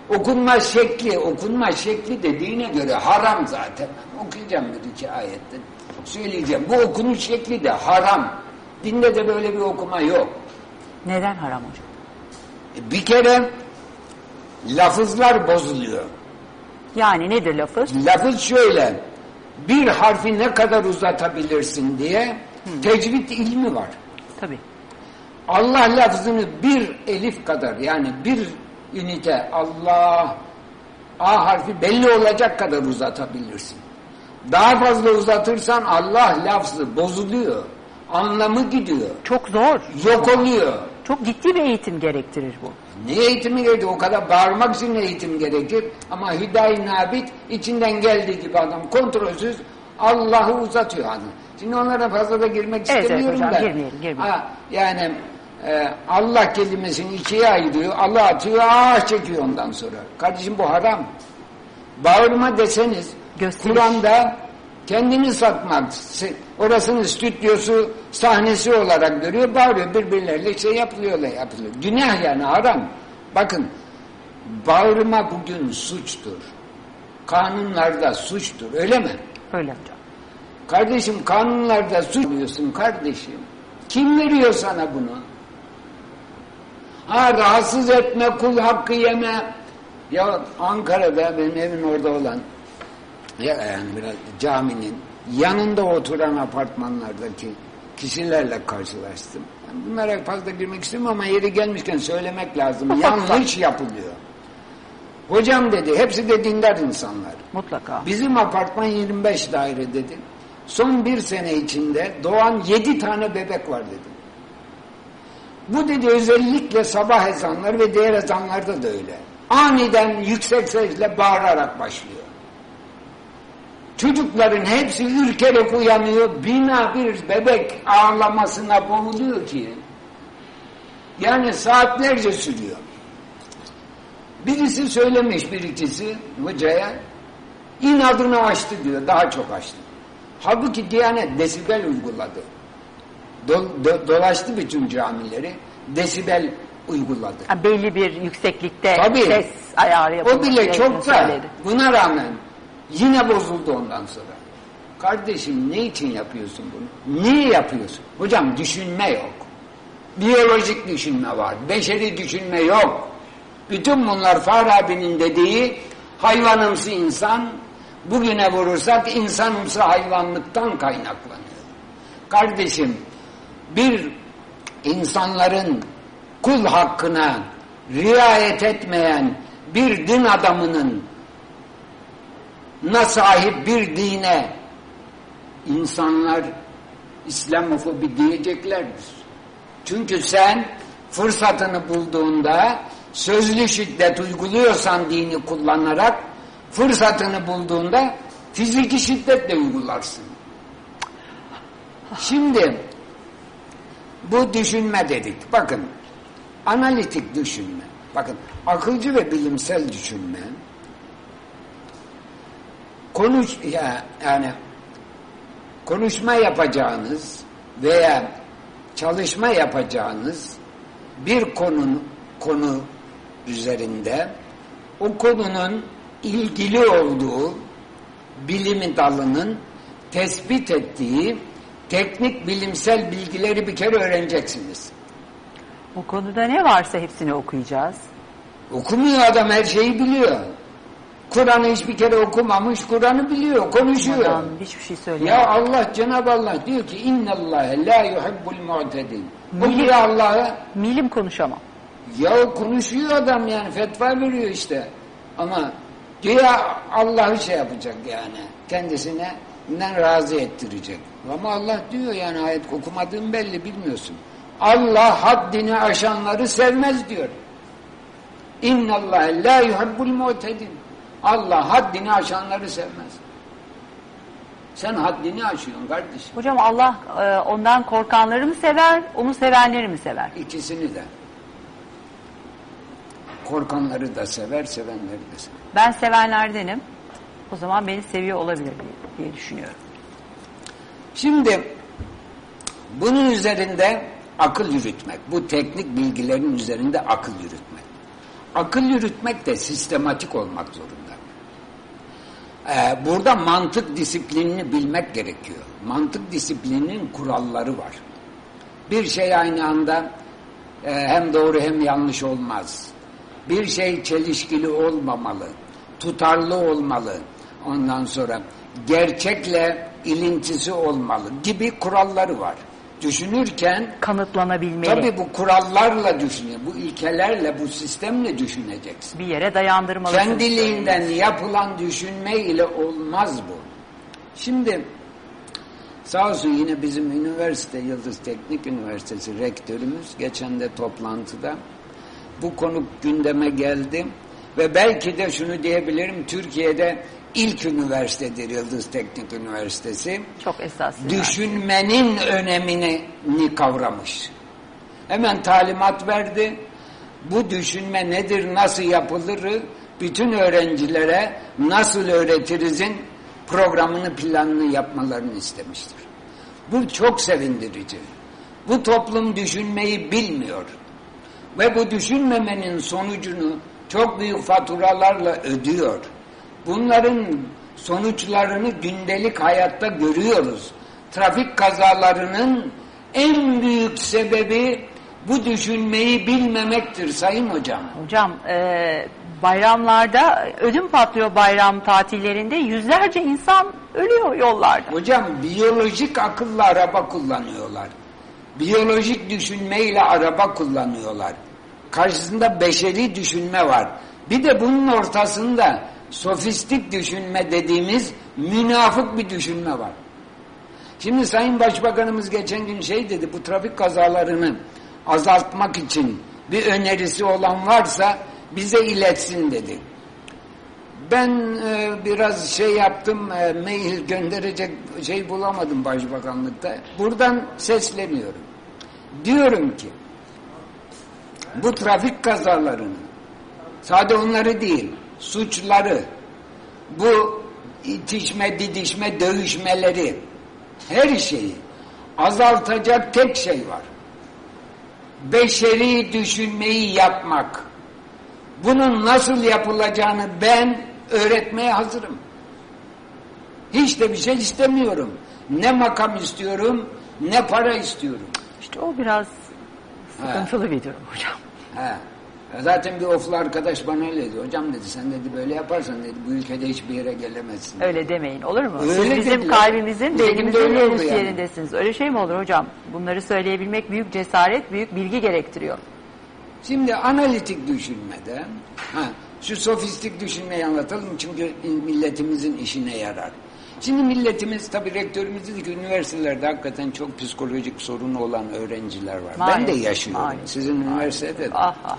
okunma şekli, okunma şekli dediğine göre haram zaten. Okuyacağım bir iki ayetten. Söyleyeceğim. Bu okunuş şekli de haram. Dinde de böyle bir okuma yok. Neden haram hocam? E, Bir kere lafızlar bozuluyor. Yani nedir lafız? Lafız şöyle. Bir harfi ne kadar uzatabilirsin diye tecvid ilmi var. Tabii. Allah lafzını bir elif kadar yani bir ünite Allah A harfi belli olacak kadar uzatabilirsin. Daha fazla uzatırsan Allah lafzı bozuluyor. Anlamı gidiyor. Çok zor. Yok oluyor. Çok ciddi bir eğitim gerektirir bu. Ne eğitimi gerekir? O kadar bağırmak için eğitim gerekir. Ama Hüdayi Nabit içinden geldiği gibi adam kontrolsüz Allah'ı uzatıyor. Hani. Şimdi onlara fazla da girmek Evet, evet istemiyorum hocam, da. girmeyelim, girmeyelim. Ha, yani e, Allah kelimesini ikiye ayırıyor. Allah atıyor, ah çekiyor ondan sonra. Kardeşim bu haram. Bağırma deseniz. Kur'an'da kendini satmak, orasının stüdyosu, sahnesi olarak görüyor, bağırıyor birbirleriyle şey yapılıyorlar, yapılıyor. Günah yani haram. Bakın, bağırma bugün suçtur. Kanunlarda suçtur, öyle mi? Öyle hocam. Kardeşim kanunlarda suç oluyorsun kardeşim. Kim veriyor sana bunu? Ha rahatsız etme, kul hakkı yeme. Ya Ankara'da benim evim orada olan ya yani biraz caminin yanında oturan apartmanlardaki kişilerle karşılaştım. Yani bunlara fazla girmek istemiyorum ama yeri gelmişken söylemek lazım. Yanlış yapılıyor. Hocam dedi, hepsi de dindar insanlar. Mutlaka. Bizim apartman 25 daire dedi. Son bir sene içinde doğan 7 tane bebek var dedi. Bu dedi özellikle sabah ezanları ve diğer ezanlarda da öyle. Aniden yüksek sesle bağırarak başlıyor. Çocukların hepsi ürkerek uyanıyor. Bina bir bebek ağlamasına boğuluyor ki. Yani saatlerce sürüyor. Birisi söylemiş bir ikisi hocaya inadını açtı diyor. Daha çok açtı. Halbuki Diyanet desibel uyguladı. Do- do- dolaştı bütün camileri. Desibel uyguladı. Ha, belli bir yükseklikte Tabii. ses ayarı yapılması O bile çok da söyledi. buna rağmen yine bozuldu ondan sonra. Kardeşim ne için yapıyorsun bunu? Niye yapıyorsun? Hocam düşünme yok. Biyolojik düşünme var. Beşeri düşünme yok. Bütün bunlar Farabi'nin dediği hayvanımsı insan bugüne vurursak insanımsı hayvanlıktan kaynaklanıyor. Kardeşim bir insanların kul hakkına riayet etmeyen bir din adamının na sahip bir dine insanlar İslamofobi diyeceklerdir. Çünkü sen fırsatını bulduğunda sözlü şiddet uyguluyorsan dini kullanarak fırsatını bulduğunda fiziki şiddetle uygularsın. Şimdi bu düşünme dedik. Bakın analitik düşünme. Bakın akılcı ve bilimsel düşünme konuş ya yani konuşma yapacağınız veya çalışma yapacağınız bir konu konu üzerinde o konunun ilgili olduğu bilim dalının tespit ettiği teknik bilimsel bilgileri bir kere öğreneceksiniz. Bu konuda ne varsa hepsini okuyacağız. Okumuyor adam her şeyi biliyor. Kur'an'ı hiçbir kere okumamış, Kur'an'ı biliyor, konuşuyor. Adam hiçbir şey söylemiyor. Ya Allah Cenab-ı Allah diyor ki innallâhe la yuhibbul mu'tedin. Bu Milim- diyor Allah'a Milim konuşamam. Ya konuşuyor adam yani fetva veriyor işte. Ama güya Allah'ı şey yapacak yani. Kendisine razı ettirecek. Ama Allah diyor yani ayet okumadığın belli bilmiyorsun. Allah haddini aşanları sevmez diyor. İnnallâhe la yuhibbul mu'tedin. Allah haddini aşanları sevmez. Sen haddini aşıyorsun kardeşim. Hocam Allah e, ondan korkanları mı sever, onu sevenleri mi sever? İkisini de. Korkanları da sever, sevenleri de sever. Ben sevenlerdenim. O zaman beni seviyor olabilir diye, diye düşünüyorum. Şimdi bunun üzerinde akıl yürütmek, bu teknik bilgilerin üzerinde akıl yürütmek. Akıl yürütmek de sistematik olmak zorunda. Ee, burada mantık disiplinini bilmek gerekiyor. Mantık disiplininin kuralları var. Bir şey aynı anda e, hem doğru hem yanlış olmaz. Bir şey çelişkili olmamalı, tutarlı olmalı. Ondan sonra gerçekle ilintisi olmalı gibi kuralları var. Düşünürken Kanıtlanabilmeli. tabii bu kurallarla düşünüyor. Bu ilkelerle, bu sistemle düşüneceksin. Bir yere dayandırmalısın. Kendiliğinden yapılan düşünme ile olmaz bu. Şimdi sağ olsun yine bizim üniversite Yıldız Teknik Üniversitesi rektörümüz geçen de toplantıda bu konu gündeme geldi ve belki de şunu diyebilirim Türkiye'de ilk üniversitedir Yıldız Teknik Üniversitesi. Çok esas. Düşünmenin önemini kavramış. Hemen talimat verdi. Bu düşünme nedir, nasıl yapılır, bütün öğrencilere nasıl öğretirizin programını, planını yapmalarını istemiştir. Bu çok sevindirici. Bu toplum düşünmeyi bilmiyor. Ve bu düşünmemenin sonucunu çok büyük faturalarla ödüyor. Bunların sonuçlarını gündelik hayatta görüyoruz. Trafik kazalarının en büyük sebebi bu düşünmeyi bilmemektir sayın hocam. Hocam e, bayramlarda ödüm patlıyor bayram tatillerinde. Yüzlerce insan ölüyor yollarda. Hocam biyolojik akılla araba kullanıyorlar. Biyolojik düşünmeyle araba kullanıyorlar. Karşısında beşeri düşünme var. Bir de bunun ortasında sofistik düşünme dediğimiz münafık bir düşünme var. Şimdi Sayın Başbakanımız geçen gün şey dedi, bu trafik kazalarını azaltmak için bir önerisi olan varsa bize iletsin dedi. Ben e, biraz şey yaptım, e, mail gönderecek şey bulamadım Başbakanlıkta. Buradan sesleniyorum. Diyorum ki, bu trafik kazalarını, sade onları değil, suçları, bu itişme, didişme, dövüşmeleri, her şeyi azaltacak tek şey var. Beşeri düşünmeyi yapmak. Bunun nasıl yapılacağını ben öğretmeye hazırım. Hiç de bir şey istemiyorum. Ne makam istiyorum, ne para istiyorum. İşte o biraz sıkıntılı bir durum hocam. He. Zaten bir oflu arkadaş bana öyle dedi. Hocam dedi sen dedi böyle yaparsan dedi bu ülkede hiçbir yere gelemezsin. Öyle demeyin olur mu? Öyle Siz bizim dediler. kalbimizin, beynimizin yani. yerindesiniz. Öyle şey mi olur hocam? Bunları söyleyebilmek büyük cesaret, büyük bilgi gerektiriyor. Şimdi analitik düşünmede ha, şu sofistik düşünmeyi anlatalım çünkü milletimizin işine yarar. Şimdi milletimiz tabii rektörümüz dedi ki üniversitelerde hakikaten çok psikolojik sorunu olan öğrenciler var. ben Maalesef, de yaşıyorum. maalesef, Sizin üniversitede de. Ah, ah.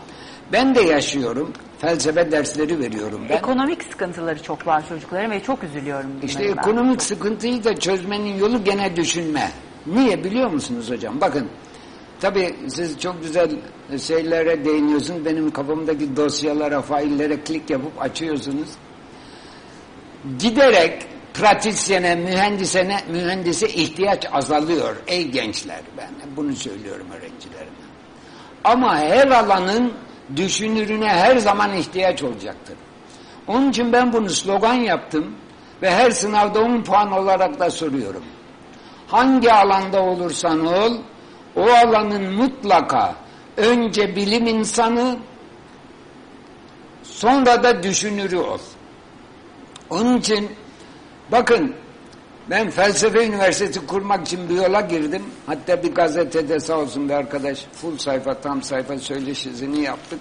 Ben de yaşıyorum. Felsefe dersleri veriyorum ben. Ekonomik sıkıntıları çok var çocukların ve çok üzülüyorum. İşte ben. ekonomik sıkıntıyı da çözmenin yolu gene düşünme. Niye biliyor musunuz hocam? Bakın tabii siz çok güzel şeylere değiniyorsunuz. Benim kafamdaki dosyalara, faillere klik yapıp açıyorsunuz. Giderek pratisyene, mühendisene, mühendise ihtiyaç azalıyor ey gençler. Ben bunu söylüyorum öğrencilerime. Ama her alanın düşünürüne her zaman ihtiyaç olacaktır. Onun için ben bunu slogan yaptım ve her sınavda 10 puan olarak da soruyorum. Hangi alanda olursan ol, o alanın mutlaka önce bilim insanı, sonra da düşünürü ol. Onun için bakın ben felsefe üniversitesi kurmak için bir yola girdim. Hatta bir gazetede sağ olsun bir arkadaş full sayfa tam sayfa söyleşisini yaptık.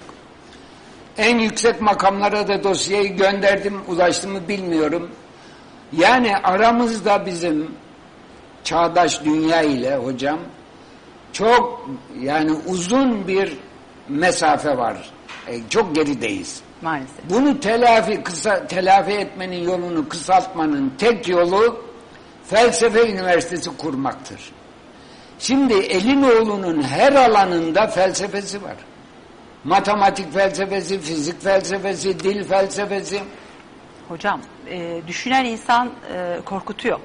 En yüksek makamlara da dosyayı gönderdim. Ulaştı mı bilmiyorum. Yani aramızda bizim çağdaş dünya ile hocam çok yani uzun bir mesafe var. E, çok gerideyiz. Maalesef. Bunu telafi kısa telafi etmenin yolunu kısaltmanın tek yolu felsefe üniversitesi kurmaktır. Şimdi Elinoğlu'nun her alanında felsefesi var. Matematik felsefesi, fizik felsefesi, dil felsefesi. Hocam e, düşünen insan e, korkutuyor.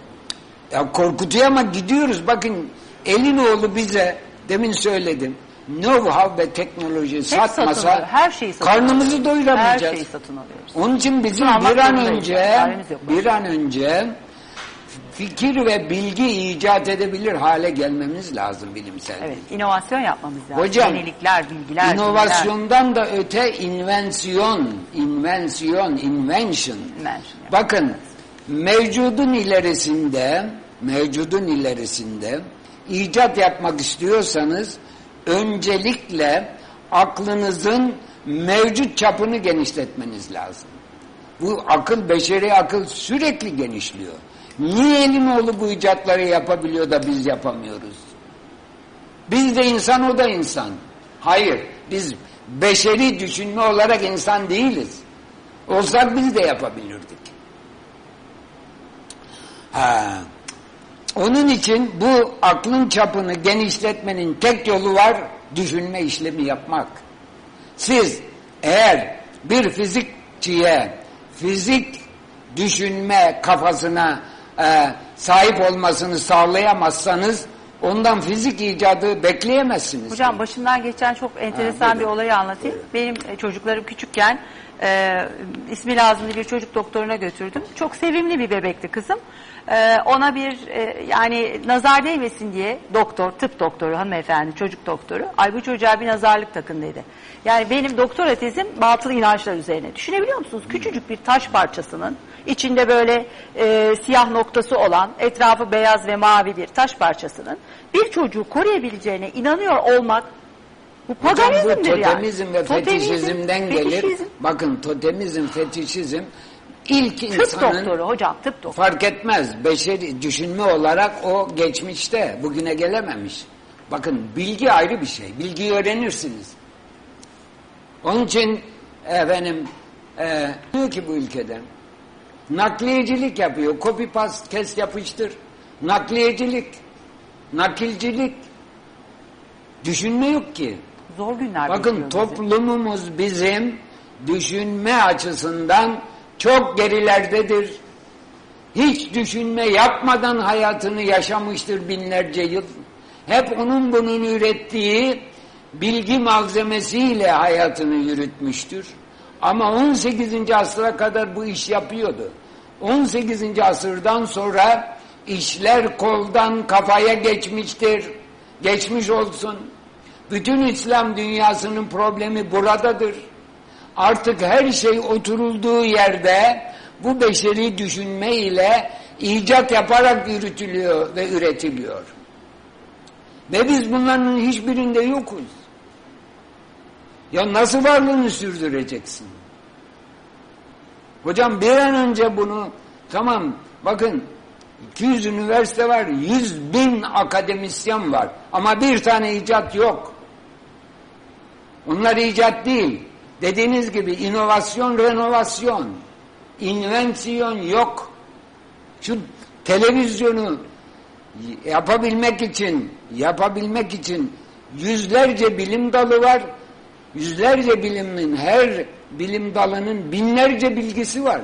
Ya korkutuyor ama gidiyoruz. Bakın Elinoğlu bize demin söyledim. Know-how ve teknoloji Hep satmasa satın, her şeyi satın karnımızı alıyoruz. doyuramayacağız. Her şeyi satın alıyoruz. Onun için bizim Bunu bir an önce bir an önce fikir ve bilgi icat edebilir hale gelmemiz lazım bilimsel. Evet, inovasyon yapmamız lazım. Hocam, Yenilikler, bilgiler. İnovasyondan da öte invensiyon, invensiyon, invention. Invention, evet. Bakın mevcudun ilerisinde, mevcudun ilerisinde icat yapmak istiyorsanız öncelikle aklınızın mevcut çapını genişletmeniz lazım. Bu akıl, beşeri akıl sürekli genişliyor. Niye Elinoğlu bu icatları yapabiliyor da biz yapamıyoruz? Biz de insan, o da insan. Hayır, biz beşeri düşünme olarak insan değiliz. Olsak biz de yapabilirdik. Ha. Onun için bu aklın çapını genişletmenin tek yolu var, düşünme işlemi yapmak. Siz eğer bir fizikçiye fizik düşünme kafasına e, sahip olmasını sağlayamazsanız ondan fizik icadı bekleyemezsiniz. Hocam başımdan geçen çok enteresan Ha, bir buyurun. olayı anlatayım. Benim e, çocuklarım küçükken e, ismi lazımlı bir çocuk doktoruna götürdüm. Çok sevimli bir bebekti kızım. E, ona bir e, yani nazar değmesin diye doktor, tıp doktoru hanımefendi, çocuk doktoru. Ay bu çocuğa bir nazarlık takın dedi. Yani benim doktora tezim batıl inançlar üzerine. Düşünebiliyor musunuz? Küçücük bir taş parçasının içinde böyle e, siyah noktası olan, etrafı beyaz ve mavi bir taş parçasının bir çocuğu koruyabileceğine inanıyor olmak bu Hocam bu paganizmdir yani. totemizm ve Totemizm, fetişizmden gelir. fetişizm. Bakın totemizm, fetişizm ilk Tıp insanın doktoru hocam tıp doktoru. fark etmez. Beşeri düşünme olarak o geçmişte bugüne gelememiş. Bakın bilgi ayrı bir şey. Bilgiyi öğrenirsiniz. Onun için efendim e, diyor ki bu ülkede nakliyecilik yapıyor. Copy paste kes yapıştır. Nakliyecilik, nakilcilik. Düşünme yok ki. Zor günler Bakın bizi. toplumumuz bizim düşünme açısından çok gerilerdedir. Hiç düşünme yapmadan hayatını yaşamıştır binlerce yıl. Hep onun bunun ürettiği bilgi malzemesiyle hayatını yürütmüştür. Ama 18. asıra kadar bu iş yapıyordu. 18. asırdan sonra işler koldan kafaya geçmiştir. Geçmiş olsun. Bütün İslam dünyasının problemi buradadır. Artık her şey oturulduğu yerde bu beşeri düşünme ile icat yaparak yürütülüyor ve üretiliyor. Ve biz bunların hiçbirinde yokuz. Ya nasıl varlığını sürdüreceksin? Hocam bir an önce bunu tamam bakın 200 üniversite var, 100 bin akademisyen var ama bir tane icat yok. Onlar icat değil. Dediğiniz gibi inovasyon, renovasyon, invensiyon yok. Şu televizyonu yapabilmek için, yapabilmek için yüzlerce bilim dalı var. Yüzlerce bilimin her bilim dalının binlerce bilgisi var.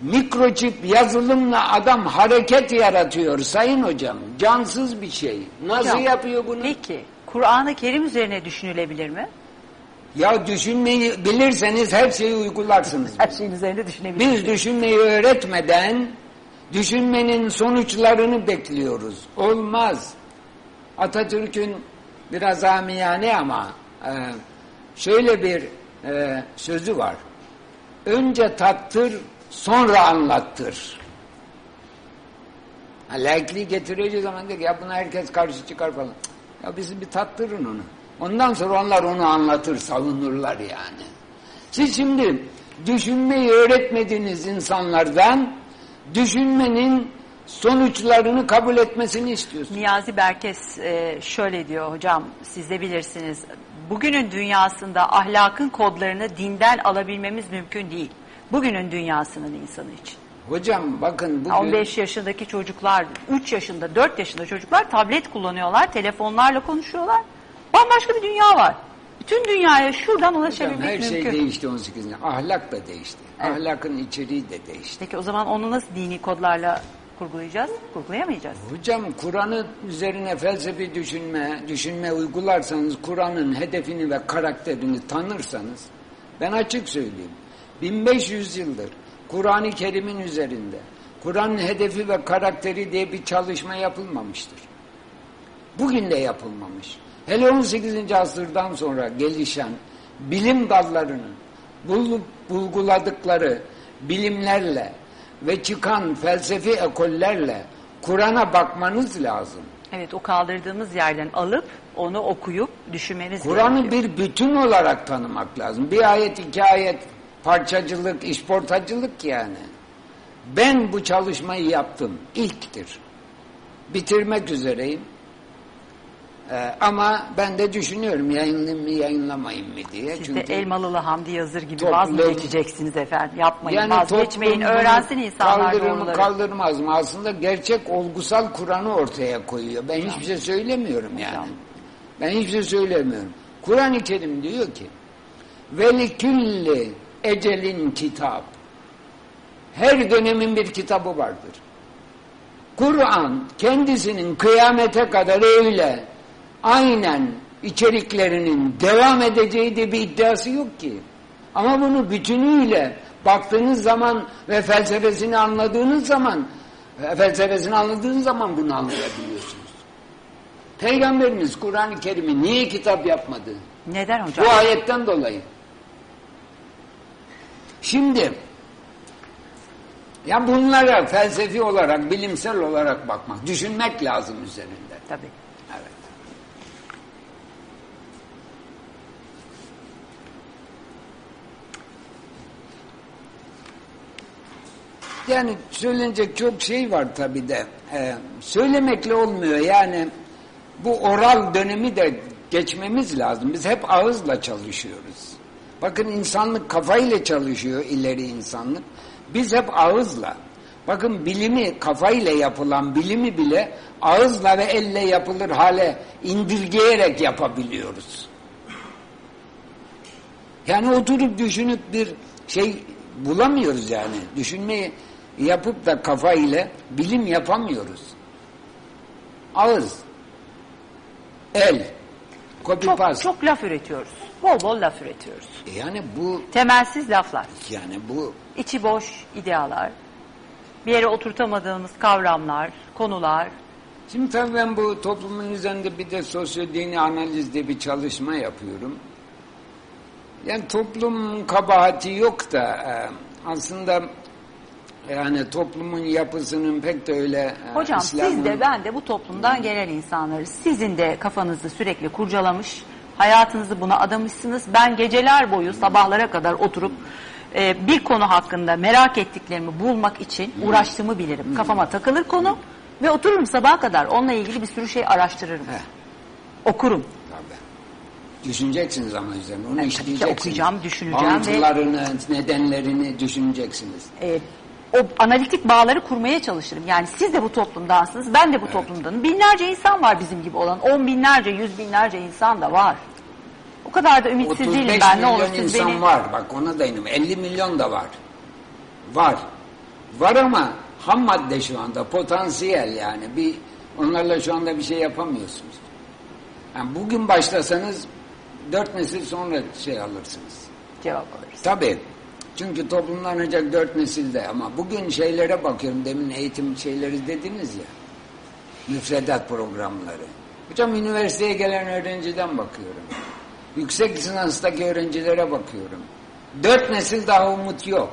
Mikroçip yazılımla adam hareket yaratıyor sayın hocam. Cansız bir şey. Nasıl Hocam, yapıyor bunu? Peki Kur'an-ı Kerim üzerine düşünülebilir mi? Ya düşünmeyi bilirseniz her şeyi uygularsınız. Her şeyin üzerinde düşünebilir Biz düşünmeyi öğretmeden düşünmenin sonuçlarını bekliyoruz. Olmaz. Atatürk'ün biraz amiyane ama e, şöyle bir e, sözü var. Önce tattır, sonra anlattır. Ha, laikliği getireceği zaman der ki, ya buna herkes karşı çıkar falan. Ya bizi bir tattırın onu. Ondan sonra onlar onu anlatır, savunurlar yani. Siz şimdi düşünmeyi öğretmediğiniz insanlardan düşünmenin sonuçlarını kabul etmesini istiyorsunuz. Niyazi Berkes e, şöyle diyor hocam siz de bilirsiniz. Bugünün dünyasında ahlakın kodlarını dinden alabilmemiz mümkün değil. Bugünün dünyasının insanı için. Hocam bakın bugün 15 yaşındaki çocuklar, 3 yaşında, 4 yaşında çocuklar tablet kullanıyorlar, telefonlarla konuşuyorlar. Bambaşka bir dünya var. Bütün dünyaya şuradan hocam, ulaşabilmek her şey mümkün. değişti 18. Ahlak da değişti. Evet. Ahlakın içeriği de değişti. Peki o zaman onu nasıl dini kodlarla kurgulayacağız? Kurgulayamayacağız. Hocam Kur'an'ı üzerine felsefi düşünme, düşünme uygularsanız Kur'an'ın hedefini ve karakterini tanırsanız ben açık söyleyeyim. 1500 yıldır Kur'an-ı Kerim'in üzerinde Kur'an'ın hedefi ve karakteri diye bir çalışma yapılmamıştır. Bugün de yapılmamış. Hele 18. asırdan sonra gelişen bilim dallarının bulup bulguladıkları bilimlerle ve çıkan felsefi ekollerle Kur'an'a bakmanız lazım. Evet o kaldırdığımız yerden alıp onu okuyup düşünmemiz Kur'an'ı bir bütün olarak tanımak lazım. Bir ayet, iki ayet, parçacılık, işportacılık yani. Ben bu çalışmayı yaptım. İlktir. Bitirmek üzereyim. Ee, ama ben de düşünüyorum yayınlayayım mı yayınlamayayım mı diye. Siz Çünkü de Elmalılı Hamdi Yazır gibi Toplum- vaz mı geçeceksiniz efendim? Yapmayın, yani vazgeçmeyin, öğrensin insanlar kaldırır mı kaldırmaz mı? Aslında gerçek olgusal Kur'an'ı ortaya koyuyor. Ben hiçbir şey söylemiyorum yani. Hocam. Ben hiçbir şey söylemiyorum. Kur'an-ı Kerim diyor ki velikülli ecelin kitap her dönemin bir kitabı vardır. Kur'an kendisinin kıyamete kadar öyle aynen içeriklerinin devam edeceği de bir iddiası yok ki. Ama bunu bütünüyle baktığınız zaman ve felsefesini anladığınız zaman e, felsefesini anladığınız zaman bunu anlayabiliyorsunuz. Peygamberimiz Kur'an-ı Kerim'i niye kitap yapmadı? Neden hocam? Bu ayetten dolayı. Şimdi ya bunlara felsefi olarak, bilimsel olarak bakmak, düşünmek lazım üzerinde. Tabii. Evet. Yani söylenecek çok şey var tabii de. Ee, söylemekle olmuyor. Yani bu oral dönemi de geçmemiz lazım. Biz hep ağızla çalışıyoruz. Bakın insanlık kafayla çalışıyor ileri insanlık. Biz hep ağızla. Bakın bilimi kafayla yapılan bilimi bile ağızla ve elle yapılır hale indirgeyerek yapabiliyoruz. Yani oturup düşünüp bir şey bulamıyoruz yani. Düşünmeyi yapıp da kafayla bilim yapamıyoruz. Ağız, el, copy Çok, paste. çok laf üretiyoruz. Bol bol laf üretiyoruz. E Yani bu Temelsiz laflar. yani bu içi boş idealar. Bir yere oturtamadığımız kavramlar, konular. Şimdi tabii ben bu toplumun üzerinde bir de sosyodini analizde bir çalışma yapıyorum. Yani toplumun kabahati yok da e, aslında yani toplumun yapısının pek de öyle e, Hocam siz de ben de bu toplumdan gelen insanlarız. Sizin de kafanızı sürekli kurcalamış, hayatınızı buna adamışsınız. Ben geceler boyu sabahlara kadar oturup e, bir konu hakkında merak ettiklerimi bulmak için uğraştığımı bilirim. Kafama takılır konu ve otururum sabaha kadar onunla ilgili bir sürü şey araştırırım. Heh. Okurum. Düşüneceksiniz ama üzerine. Onu tabii ki işleyeceksiniz. okuyacağım, düşüneceğim ve- nedenlerini düşüneceksiniz. e, o analitik bağları kurmaya çalışırım. Yani siz de bu toplumdansınız, ben de bu toplumdanım. Binlerce insan var bizim gibi olan. On binlerce, yüz binlerce insan da var. O kadar da ümitsiz 35 değilim ben. Ne olur siz insan beni... var. Bak ona da inanıyorum. 50 milyon da var. Var. Var ama ham madde şu anda. Potansiyel yani. Bir onlarla şu anda bir şey yapamıyorsunuz. Yani bugün başlasanız dört nesil sonra şey alırsınız. Cevap alırız. Tabii. Çünkü toplumlanacak dört nesilde ama bugün şeylere bakıyorum demin eğitim şeyleri dediniz ya. Müfredat programları. Hocam üniversiteye gelen öğrenciden bakıyorum. Yüksek lisanstaki öğrencilere bakıyorum. Dört nesil daha umut yok.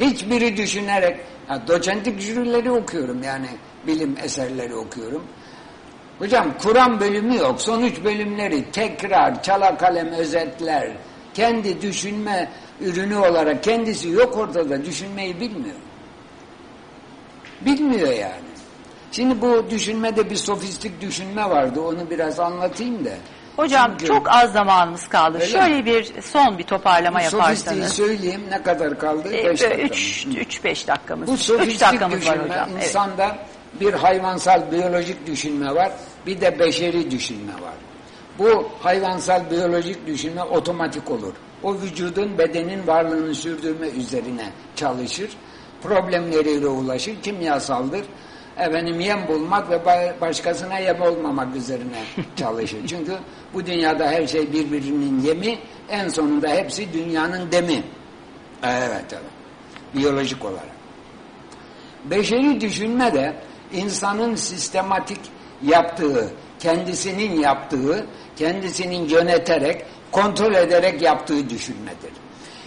Hiçbiri düşünerek, ha, doçentlik jürileri okuyorum yani bilim eserleri okuyorum. Hocam Kur'an bölümü yok. Son üç bölümleri tekrar, çala kalem özetler, kendi düşünme ürünü olarak kendisi yok ortada düşünmeyi bilmiyor. Bilmiyor yani. Şimdi bu düşünmede bir sofistik düşünme vardı. Onu biraz anlatayım da. Hocam Çünkü çok az zamanımız kaldı. Öyle Şöyle bir son bir toparlama bu sofistiği yaparsanız. söyleyeyim ne kadar kaldı? E, Beş dakika mı? 3-5 dakikamız. Bu 3 sofistik dakikamız var düşünme hocam. Evet. insanda bir hayvansal biyolojik düşünme var bir de beşeri düşünme var. Bu hayvansal biyolojik düşünme otomatik olur. O vücudun bedenin varlığını sürdürme üzerine çalışır. Problemleriyle ulaşır. Kimyasaldır. Efendim yem bulmak ve ba- başkasına yem olmamak üzerine çalışır. Çünkü bu dünyada her şey birbirinin yemi. En sonunda hepsi dünyanın demi. Evet evet. Biyolojik olarak. Beşeri düşünme de insanın sistematik yaptığı, kendisinin yaptığı, kendisinin yöneterek, kontrol ederek yaptığı düşünmedir.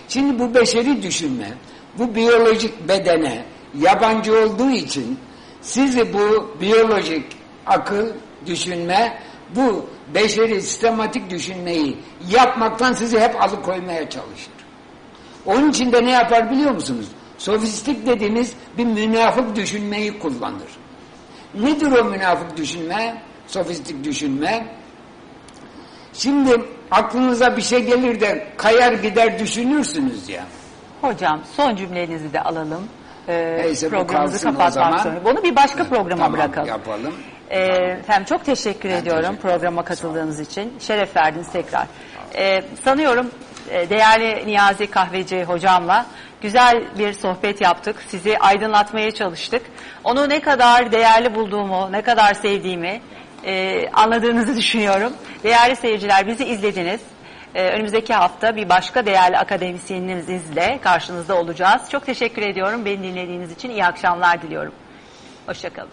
Şimdi bu beşeri düşünme, bu biyolojik bedene yabancı olduğu için sizi bu biyolojik akıl, düşünme, bu beşeri sistematik düşünmeyi yapmaktan sizi hep alıkoymaya çalışır. Onun için de ne yapar biliyor musunuz? Sofistik dediğimiz bir münafık düşünmeyi kullanır. Nedir o münafık düşünme? Sofistik düşünme. Şimdi aklınıza bir şey gelir de kayar gider düşünürsünüz ya. Hocam son cümlenizi de alalım. Ee, Neyse, programımızı kapatmak sonra. Bunu bir başka programa Tamam, bırakalım. yapalım. Ee, efendim çok teşekkür Ben ediyorum teşekkür programa katıldığınız için. Şeref verdiniz tekrar. Ee, sanıyorum e, değerli Niyazi Kahveci hocamla güzel bir sohbet yaptık. Sizi aydınlatmaya çalıştık. Onu ne kadar değerli bulduğumu, ne kadar sevdiğimi e, anladığınızı düşünüyorum. Değerli seyirciler bizi izlediniz. Ee, önümüzdeki hafta bir başka değerli akademisyeninizle karşınızda olacağız. Çok teşekkür ediyorum beni dinlediğiniz için. İyi akşamlar diliyorum. Hoşçakalın.